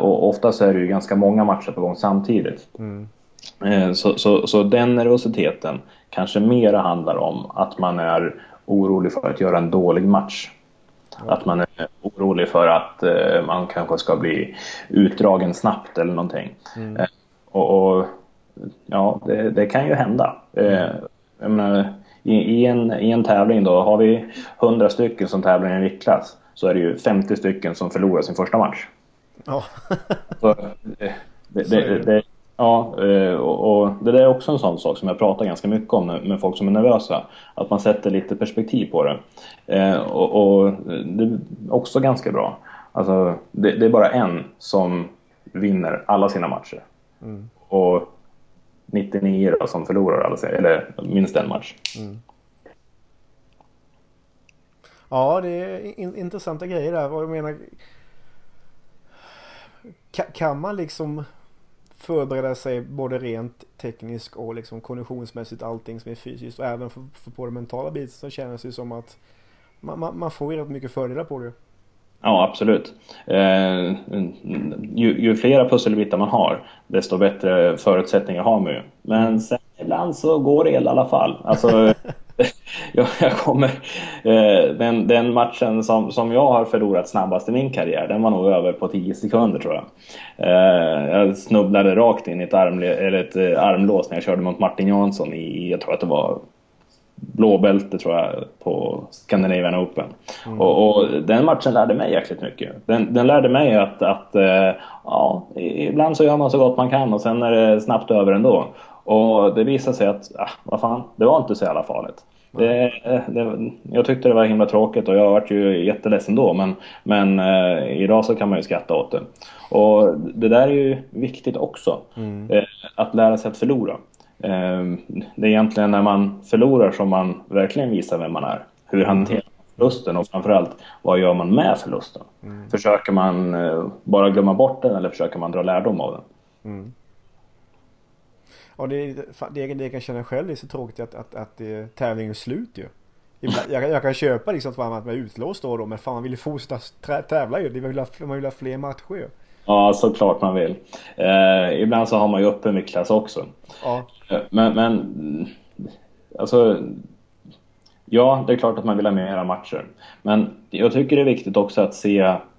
och oftast är det ju ganska många matcher på gång samtidigt. Mm. så, så, så den nervositeten kanske mer handlar om att man är orolig för att göra en dålig match. Att man är orolig för att eh, man kanske ska bli utdragen snabbt eller någonting. Mm. Eh, och, och, ja, det, det, kan ju hända. Eh, jag menar, i, i, en, I en tävling då, har vi 100 stycken som tävlar i en viktklass så är det ju 50 stycken som förlorar sin första match. Ja. så, det, det, det, Ja, eh, och det där är också en sån sak som jag pratar ganska mycket om med folk som är nervösa. Att man sätter lite perspektiv på det. Eh, och det är också ganska bra. Alltså, det, är bara en som vinner alla sina matcher. Mm. Och 99 då, som förlorar alla eller minst en match. Mm. Ja, det är intressanta grejer där. Och jag menar, kan man liksom förbereda sig både rent tekniskt och liksom konditionsmässigt allting som är fysiskt och även för, för på den mentala biten så känns det som att man, man, man får ju rätt mycket fördelar på det. Ja, absolut. Eh, ju, ju flera pusselbitar man har, desto bättre förutsättningar har man ju. Men sen ibland så går det i alla fall. Alltså, jag, kommer, eh, den, den, matchen som, som jag har förlorat snabbast i min karriär, den var nog över på 10 sekunder tror jag. Eh, jag snubblade rakt in i ett, armle, eller ett eh, armlås när jag körde mot Martin Jansson i, jag tror att det var blåbälte tror jag på Scandinavian Open. Mm. Och, och, den matchen lärde mig jäkligt mycket. Den, den lärde mig att, att ja, ibland så gör man så gott man kan och sen är det snabbt över ändå. Och det visade sig att, ah, vad fan, det var inte så jävla farligt. Det, det, jag tyckte det var himla tråkigt och jag vart ju jätteledsen då men, men eh, idag så kan man ju skratta åt det. Och det där är ju viktigt också. Mm. Eh, att lära sig att förlora. Eh, det är egentligen när man förlorar som man verkligen visar vem man är. Hur mm. hanterar man förlusten och framförallt vad gör man med förlusten? Mm. Försöker man eh, bara glömma bort den eller försöker man dra lärdom av den? Mm. Ja, det, det, det jag kan känna själv det är så tråkigt att, att, att det, tävlingen är slut ju. Jag, jag kan köpa liksom att man är utlåst då, då men fan man vill ju fortsätta tävla ju. Man vill ha, man vill ha fler matcher ju. Ja, såklart man vill. Eh, ibland så har man ju öppen viktklass också. Ja. Eh, men, men alltså Ja, det är klart att man vill ha mera matcher. Men jag tycker det är viktigt också att se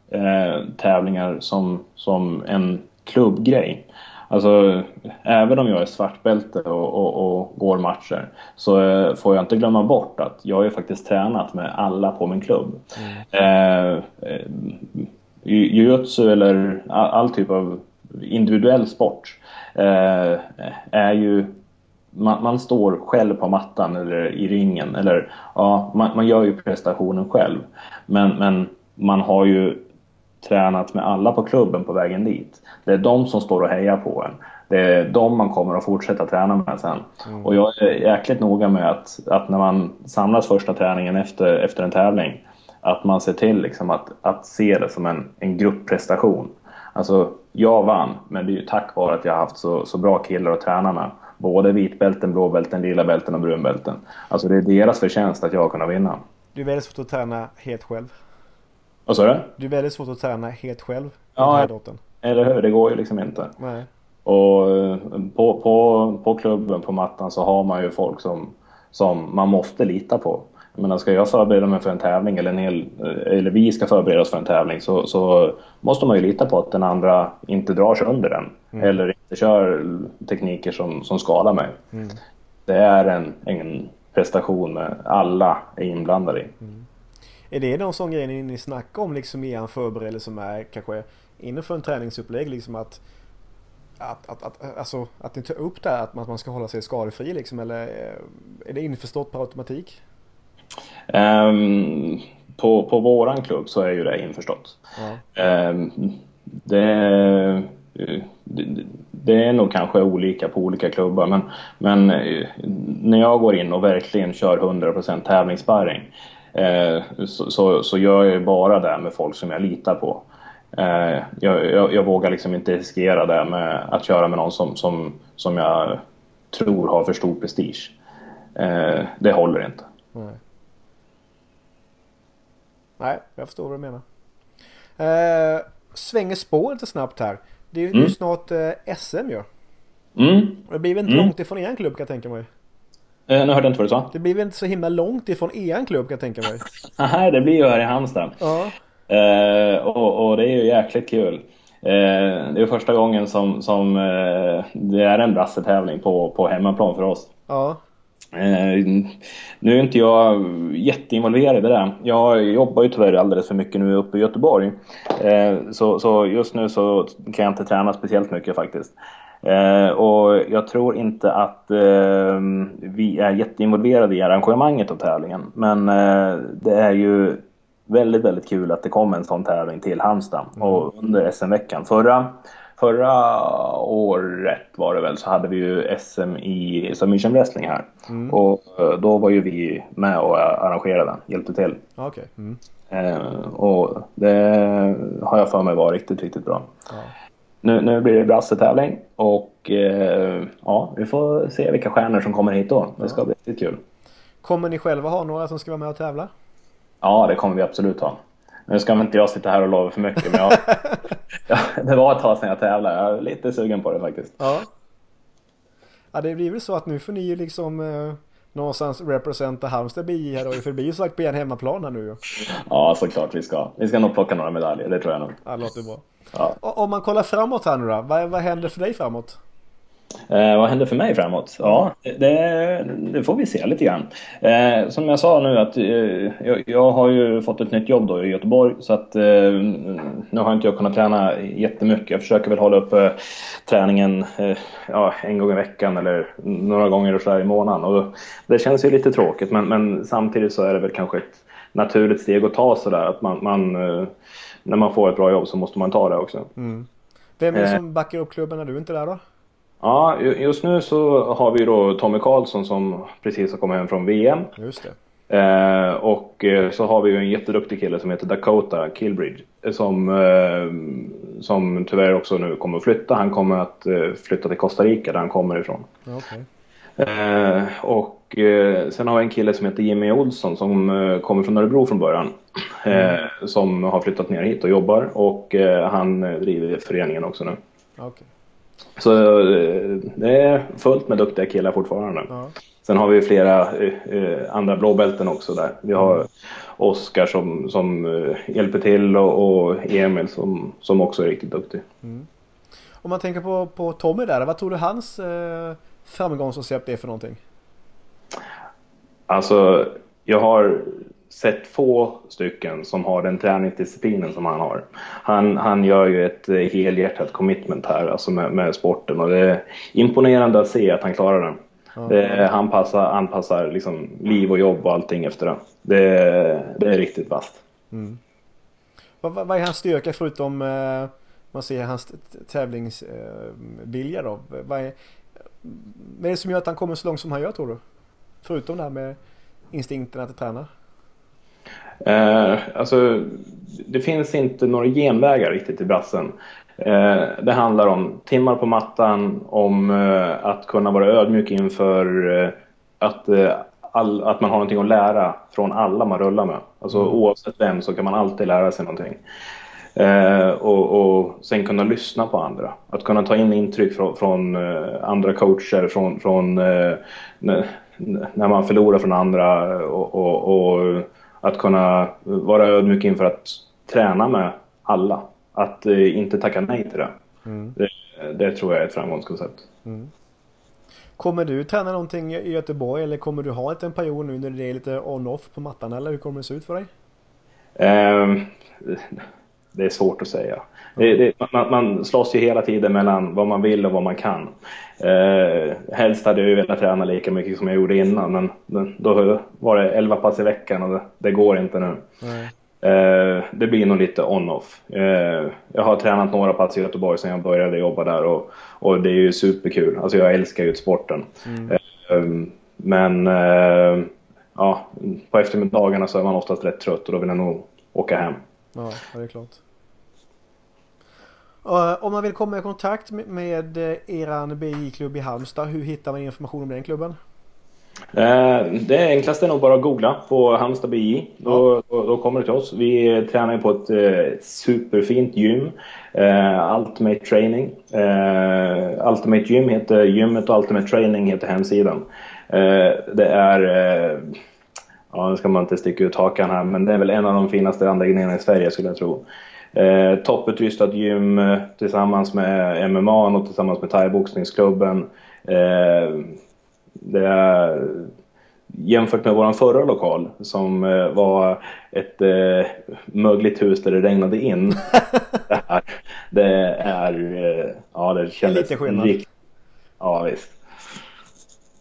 eh, tävlingar som, som en klubbgrej. Alltså, även om jag är svartbälte och, och, och, går matcher så eh, får jag inte glömma bort att jag har ju faktiskt tränat med alla på min klubb. Mm. Eh, eh Jujutsu eller all, all, typ av individuell sport eh, är ju man, man, står själv på mattan eller i ringen eller ja, man, man gör ju prestationen själv. Men, men man har ju tränat med alla på klubben på vägen dit. Det är de som står och hejar på en. Det är de man kommer att fortsätta träna med sen. Mm. Och jag är jäkligt noga med att, att när man samlas första träningen efter, efter en tävling, att man ser till liksom att, att se det som en, en gruppprestation. Alltså, jag vann, men det är ju tack vare att jag har haft så, så bra killar att träna med. Både vitbälten, blåbälten, lila bälten och brunbälten. Alltså det är deras förtjänst att jag har kunnat vinna. Du är väldigt svårt att träna helt själv. Vad sa du? Det är väldigt svårt att träna helt själv ja, eller hur? Det går ju liksom inte. Nej. Och eh, på, på, på klubben, på mattan, så har man ju folk som, som man måste lita på. Menar, ska jag förbereda mig för en tävling eller, en hel, eh, eller vi ska förbereda oss för en tävling så, så måste man ju lita på att den andra inte drar sig under den. Mm. Eller inte kör tekniker som, som skadar mig. Mm. Det är en, en prestation med alla är inblandade i. Mm. Är det någon sån grej ni, snackar om liksom i er förberedelse som är kanske inför en träningsupplägg liksom att att, att, att, alltså, att ni tar upp det här att man ska hålla sig skadefri liksom eller är det införstått per automatik? Um, på, på våran klubb så är ju det införstått. Ja. Um, det, det, det, är nog kanske olika på olika klubbar men, men när jag går in och verkligen kör 100% tävlingssparring Eh, så, så, så, gör jag bara det med folk som jag litar på. Eh, jag, jag, jag, vågar liksom inte riskera det med att köra med någon som, som, som jag tror har för stor prestige. Eh, det håller inte. Nej. Nej, jag förstår vad du menar. Eh, svänger spår lite snabbt här. Det är ju mm. snart eh, SM ju. Mm. Det blir väl inte mm. långt ifrån er klubb kan jag tänka mig. Eh, nu hörde jag inte vad du sa. Det blir väl inte så himla långt ifrån er klubb kan jag tänka mig. Nej, det blir ju här i Halmstad. Ja. Eh, och, och, det är ju jäkligt kul. Eh, det är första gången som, som eh, det är en brassetävling på, på hemmaplan för oss. Ja. Eh, nu är inte jag jätteinvolverad i det där. Jag jobbar ju tyvärr alldeles för mycket nu uppe i Göteborg. Eh, så, så just nu så kan jag inte träna speciellt mycket faktiskt. Eh, och jag tror inte att eh, vi är jätteinvolverade i arrangemanget av tävlingen. Men eh, det är ju väldigt, väldigt kul att det kom en sån tävling till Halmstad. Mm. Och under SM-veckan. Förra, förra året var det väl så hade vi ju SM i submission wrestling här. Mm. Och eh, då var ju vi med och arrangerade, hjälpte till. Okay. Mm. Eh, och det har jag för mig var riktigt, riktigt bra. Ja. Nu, nu blir det brassetävling och eh, ja, vi får se vilka stjärnor som kommer hit då. Det ska bli riktigt kul. Kommer ni själva ha några som ska vara med och tävla? Ja, det kommer vi absolut ha. Nu ska inte jag sitta här och lova för mycket, men jag, ja, det var ett tag sedan jag tävlade. Jag är lite sugen på det faktiskt. Ja. Ja, det blir väl så att nu får ni ju liksom eh, någonstans representa Halmstad BI här då. För det blir ju sagt på en hemmaplan här nu Ja, såklart vi ska. Vi ska nog plocka några medaljer, det tror jag nog. Ja, det låter bra. Ja. Om man kollar framåt här nu då, vad, vad händer för dig framåt? Eh, vad händer för mig framåt? Ja, det, det får vi se lite grann. Eh, som jag sa nu att eh, jag, jag, har ju fått ett nytt jobb då i Göteborg så att eh, nu har inte jag kunnat träna jättemycket. Jag försöker väl hålla upp eh, träningen eh, ja, en gång i veckan eller några gånger så i månaden. Och det känns ju lite tråkigt men, men, samtidigt så är det väl kanske ett naturligt steg att ta sådär att man, man när man får ett bra jobb så måste man ta det också. Mm. Vem är det som backar upp klubben när du inte är där då? Ja, just nu så har vi då Tommy Karlsson som precis har kommit hem från VM. Just det. Eh, och eh, så har vi ju en jätteduktig kille som heter Dakota Killbridge som, eh, som tyvärr också nu kommer att flytta. Han kommer att eh, flytta till Costa Rica där han kommer ifrån. Okay. Eh, och eh, sen har vi en kille som heter Jimmy Olsson som kommer från Örebro från början. Mm. Som har flyttat ner hit och jobbar och han driver föreningen också nu. Okay. Så eh, det är fullt med duktiga killar fortfarande. Ja. Sen har vi flera eh, andra blåbälten också där. Vi har Oskar som, som eh, hjälper till och, och, Emil som, som också är riktigt duktig. Mm. Om man tänker på, på Tommy där, vad tror du hans eh, framgångsrecept är för någonting? Alltså, jag har sett få stycken som har den träningsdisciplinen som han har. Han, han gör ju ett eh, helhjärtat commitment här alltså med, med sporten och det är imponerande att se att han klarar den. Det, han passar, anpassar liksom liv och jobb och allting efter det. Det, det är riktigt vasst. Mm. Vad, vad, är hans styrka förutom eh, man ser hans tävlingsvilja eh, då? Vad är, vad är det som gör att han kommer så långt som han gör tror du? Förutom det här med instinkten att träna? Eh, alltså, det finns inte några genvägar riktigt i brassen. Eh, det handlar om timmar på mattan, om eh, att kunna vara ödmjuk inför eh, att, eh, all, att man har någonting att lära från alla man rullar med. Alltså mm. oavsett vem så kan man alltid lära sig någonting. Eh, och, och sen kunna lyssna på andra. Att kunna ta in intryck från, från andra coacher, från, från när man förlorar från andra och, och, och att kunna vara ödmjuk inför att träna med alla. Att eh, inte tacka nej till det. Mm. det. det. tror jag är ett framgångskoncept. Mm. Kommer du träna någonting i Göteborg eller kommer du ha en period nu när det är lite on-off på mattan eller hur kommer det se ut för dig? Um, det är svårt att säga. Det, det, man, man slåss ju hela tiden mellan vad man vill och vad man kan. Eh, helst hade jag ju velat träna lika mycket som jag gjorde innan men då var det 11 pass i veckan och det, det går inte nu. Eh, det blir nog lite on-off. Eh, jag har tränat några pass i Göteborg sedan jag började jobba där och, och det är ju superkul. Alltså jag älskar ju sporten. Mm. Eh, men eh, ja, på eftermiddagarna så är man oftast rätt trött och då vill jag nog åka hem. Ja, det är klart. Uh, om man vill komma i kontakt med, uh, eran BI-klubb i Halmstad, hur hittar man information om den klubben? Uh, det enklaste är nog bara att googla på Halmstad BI. Då, då, då, kommer det till oss. Vi tränar ju på ett superfint gym. Ultimate Training. Ultimate Gym heter gymmet och Ultimate Training heter hemsidan. det är ja, nu ska man inte sticka ut hakan här, men det är väl en av de finaste anläggningarna i Sverige skulle jag tro. Eh, topputrustat gym eh, tillsammans med MMA och tillsammans med thaiboxningsklubben. Eh, det är jämfört med vår förra lokal som eh, var ett eh, mögligt hus där det regnade in. det, här, det är, eh, ja det kändes Lite skillnad. Rikt... Ja visst.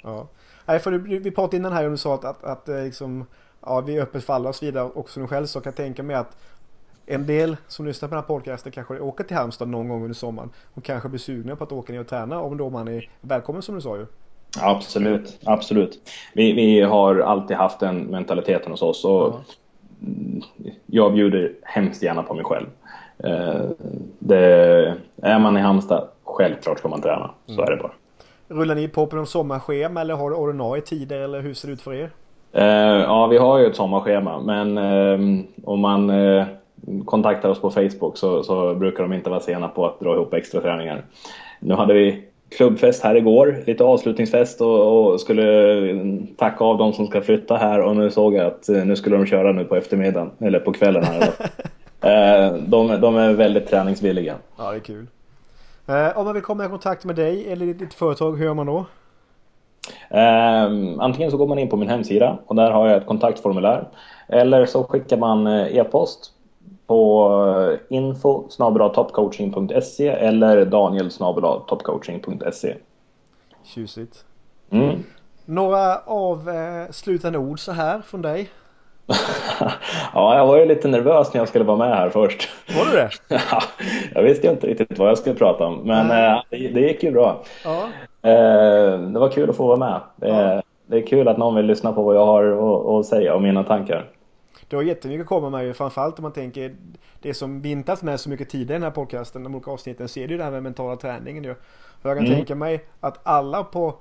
Ja. Nej, för vi pratade innan här och du sa att, att, att eh, liksom, ja, vi är öppet för alla och så vidare. Också nu själv så kan jag tänka mig att en del som lyssnar på den här podcasten kanske åker till Halmstad någon gång under sommaren och kanske blir sugna på att åka ner och träna om då man är välkommen som du sa ju. Absolut, absolut. Vi, vi har alltid haft den mentaliteten hos oss och ja. jag bjuder hemskt gärna på mig själv. Eh, det, är man i Halmstad, självklart ska man träna. Så mm. är det bara. Rullar ni på på någon sommarschema eller har du ordinarie tider eller hur ser det ut för er? Uh, ja, vi har ju ett sommarschema men uh, om man uh, kontaktar oss på Facebook så, så brukar de inte vara sena på att dra ihop extra träningar. Nu hade vi klubbfest här igår, lite avslutningsfest och, och, skulle tacka av de som ska flytta här och nu såg jag att eh, nu skulle de köra nu på eftermiddagen, eller på kvällen här. Eh, de, de är väldigt träningsvilliga. Ja, det är kul. Eh, om man vill komma i kontakt med dig eller ditt företag, hur gör man då? antingen så går man in på min hemsida och där har jag ett kontaktformulär. Eller så skickar man e-post på info topcoaching.se eller daniel topcoaching.se. Tjusigt. Mm. Några avslutande ord så här från dig? ja, jag var ju lite nervös när jag skulle vara med här först. Var du det? ja, jag visste ju inte riktigt vad jag skulle prata om, men äh, det, det, gick ju bra. Ja. Eh, det var kul att få vara med. Det, ja. det är kul att någon vill lyssna på vad jag har att säga och mina tankar. Du har jättemycket att komma med framförallt om man tänker det som vi inte haft med så mycket tid i den här podcasten, de olika avsnitten, så är det ju det här med mentala träningen ju. Jag kan mm. tänka mig att alla på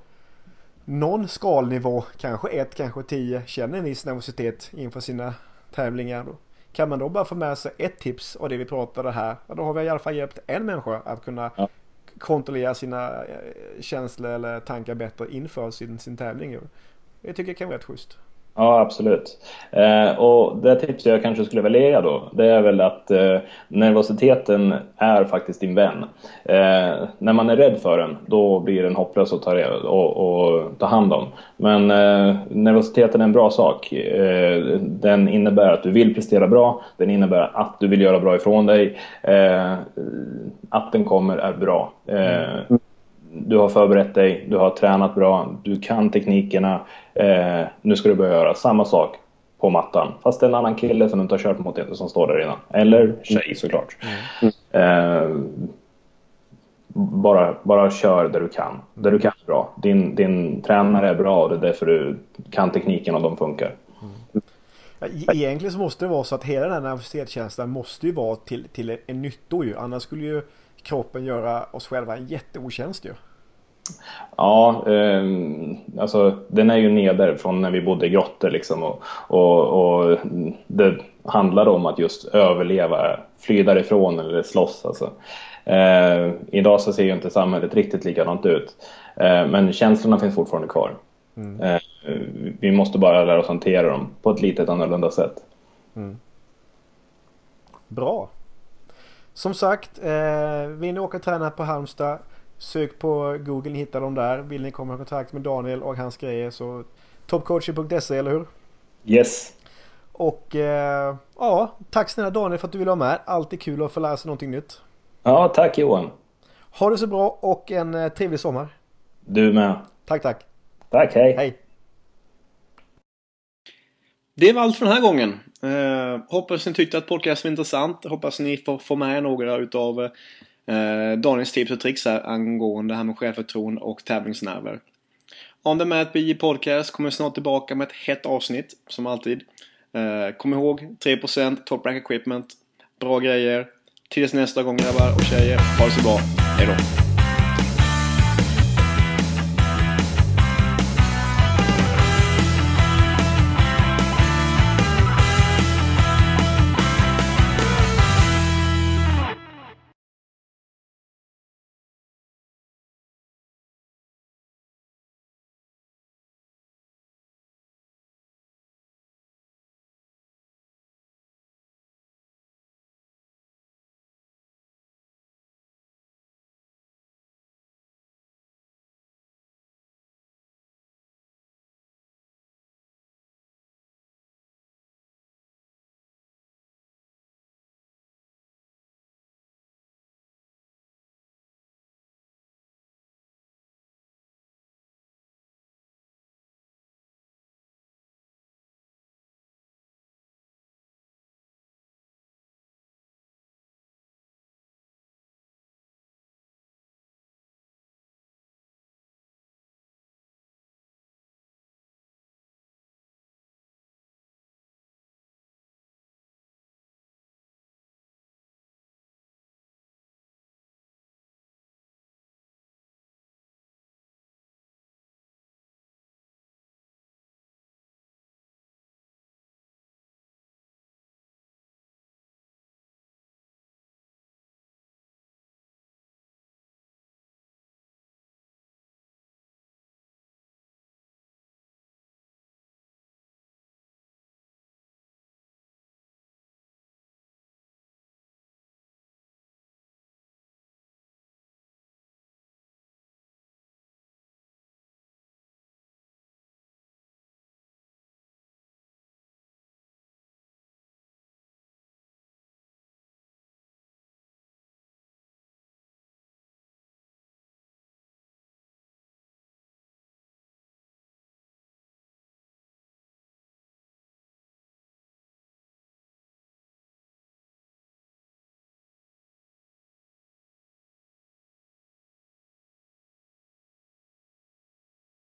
någon skalnivå, kanske ett, kanske tio, känner en viss nervositet inför sina tävlingar. Då. Kan man då bara få med sig ett tips av det vi pratade här, då har vi i alla fall hjälpt en människa att kunna ja. kontrollera sina eh, känslor eller tankar bättre inför sin, sin tävling. Jag tycker det kan vara rätt schysst. Ja, absolut. Eh, och det tips jag kanske skulle välja då, det är väl att eh, nervositeten är faktiskt din vän. Eh, när man är rädd för den, då blir den hopplös att ta, och, och ta hand om. Men eh, nervositeten är en bra sak. Eh, den innebär att du vill prestera bra, den innebär att du vill göra bra ifrån dig. Eh, att den kommer är bra. Mm du har förberett dig, du har tränat bra, du kan teknikerna. Eh, nu ska du börja göra samma sak på mattan. Fast det är en annan kille som du inte har kört mot som står där innan. Eller tjej såklart. Mm. Eh, bara, bara kör där du kan. Där du kan bra. Din, din tränare är bra och det är därför du kan tekniken och de funkar. Mm. Egentligen så måste det vara så att hela den här nervositetskänslan måste ju vara till, till en nytto ju. Annars skulle ju kroppen göra oss själva en jätteotjänst ju. Ja, eh, alltså den är ju neder från när vi bodde i grottor liksom och, och, och, det handlar om att just överleva, fly därifrån eller slåss alltså. Eh, idag så ser ju inte samhället riktigt likadant ut. Eh, men känslorna finns fortfarande kvar. Mm. Eh, vi måste bara lära oss hantera dem på ett lite annorlunda sätt. Mm. Bra. Som sagt, eh, vill ni åka och träna på Halmstad Sök på Google, ni hittar dem där. Vill ni komma i kontakt med Daniel och hans grejer så topcoaching.se, eller hur? Yes. Och eh, ja, tack snälla Daniel för att du ville vara med. Alltid kul att få lära sig någonting nytt. Ja, tack Johan. Ha det så bra och en eh, trevlig sommar. Du med. Tack, tack. Tack, hej. Hej. Det var allt för den här gången. Eh, hoppas ni tyckte att podcasten var intressant. Hoppas ni får få med några utav eh, Daniels tips och tricks här angående det här med självförtroende och tävlingsnerver. On the Mat BJ Podcast kommer snart tillbaka med ett hett avsnitt, som alltid. Eh, kom ihåg 3% Top Rank Equipment. Bra grejer. Tills nästa gång grabbar och tjejer. Ha det så bra. Hejdå.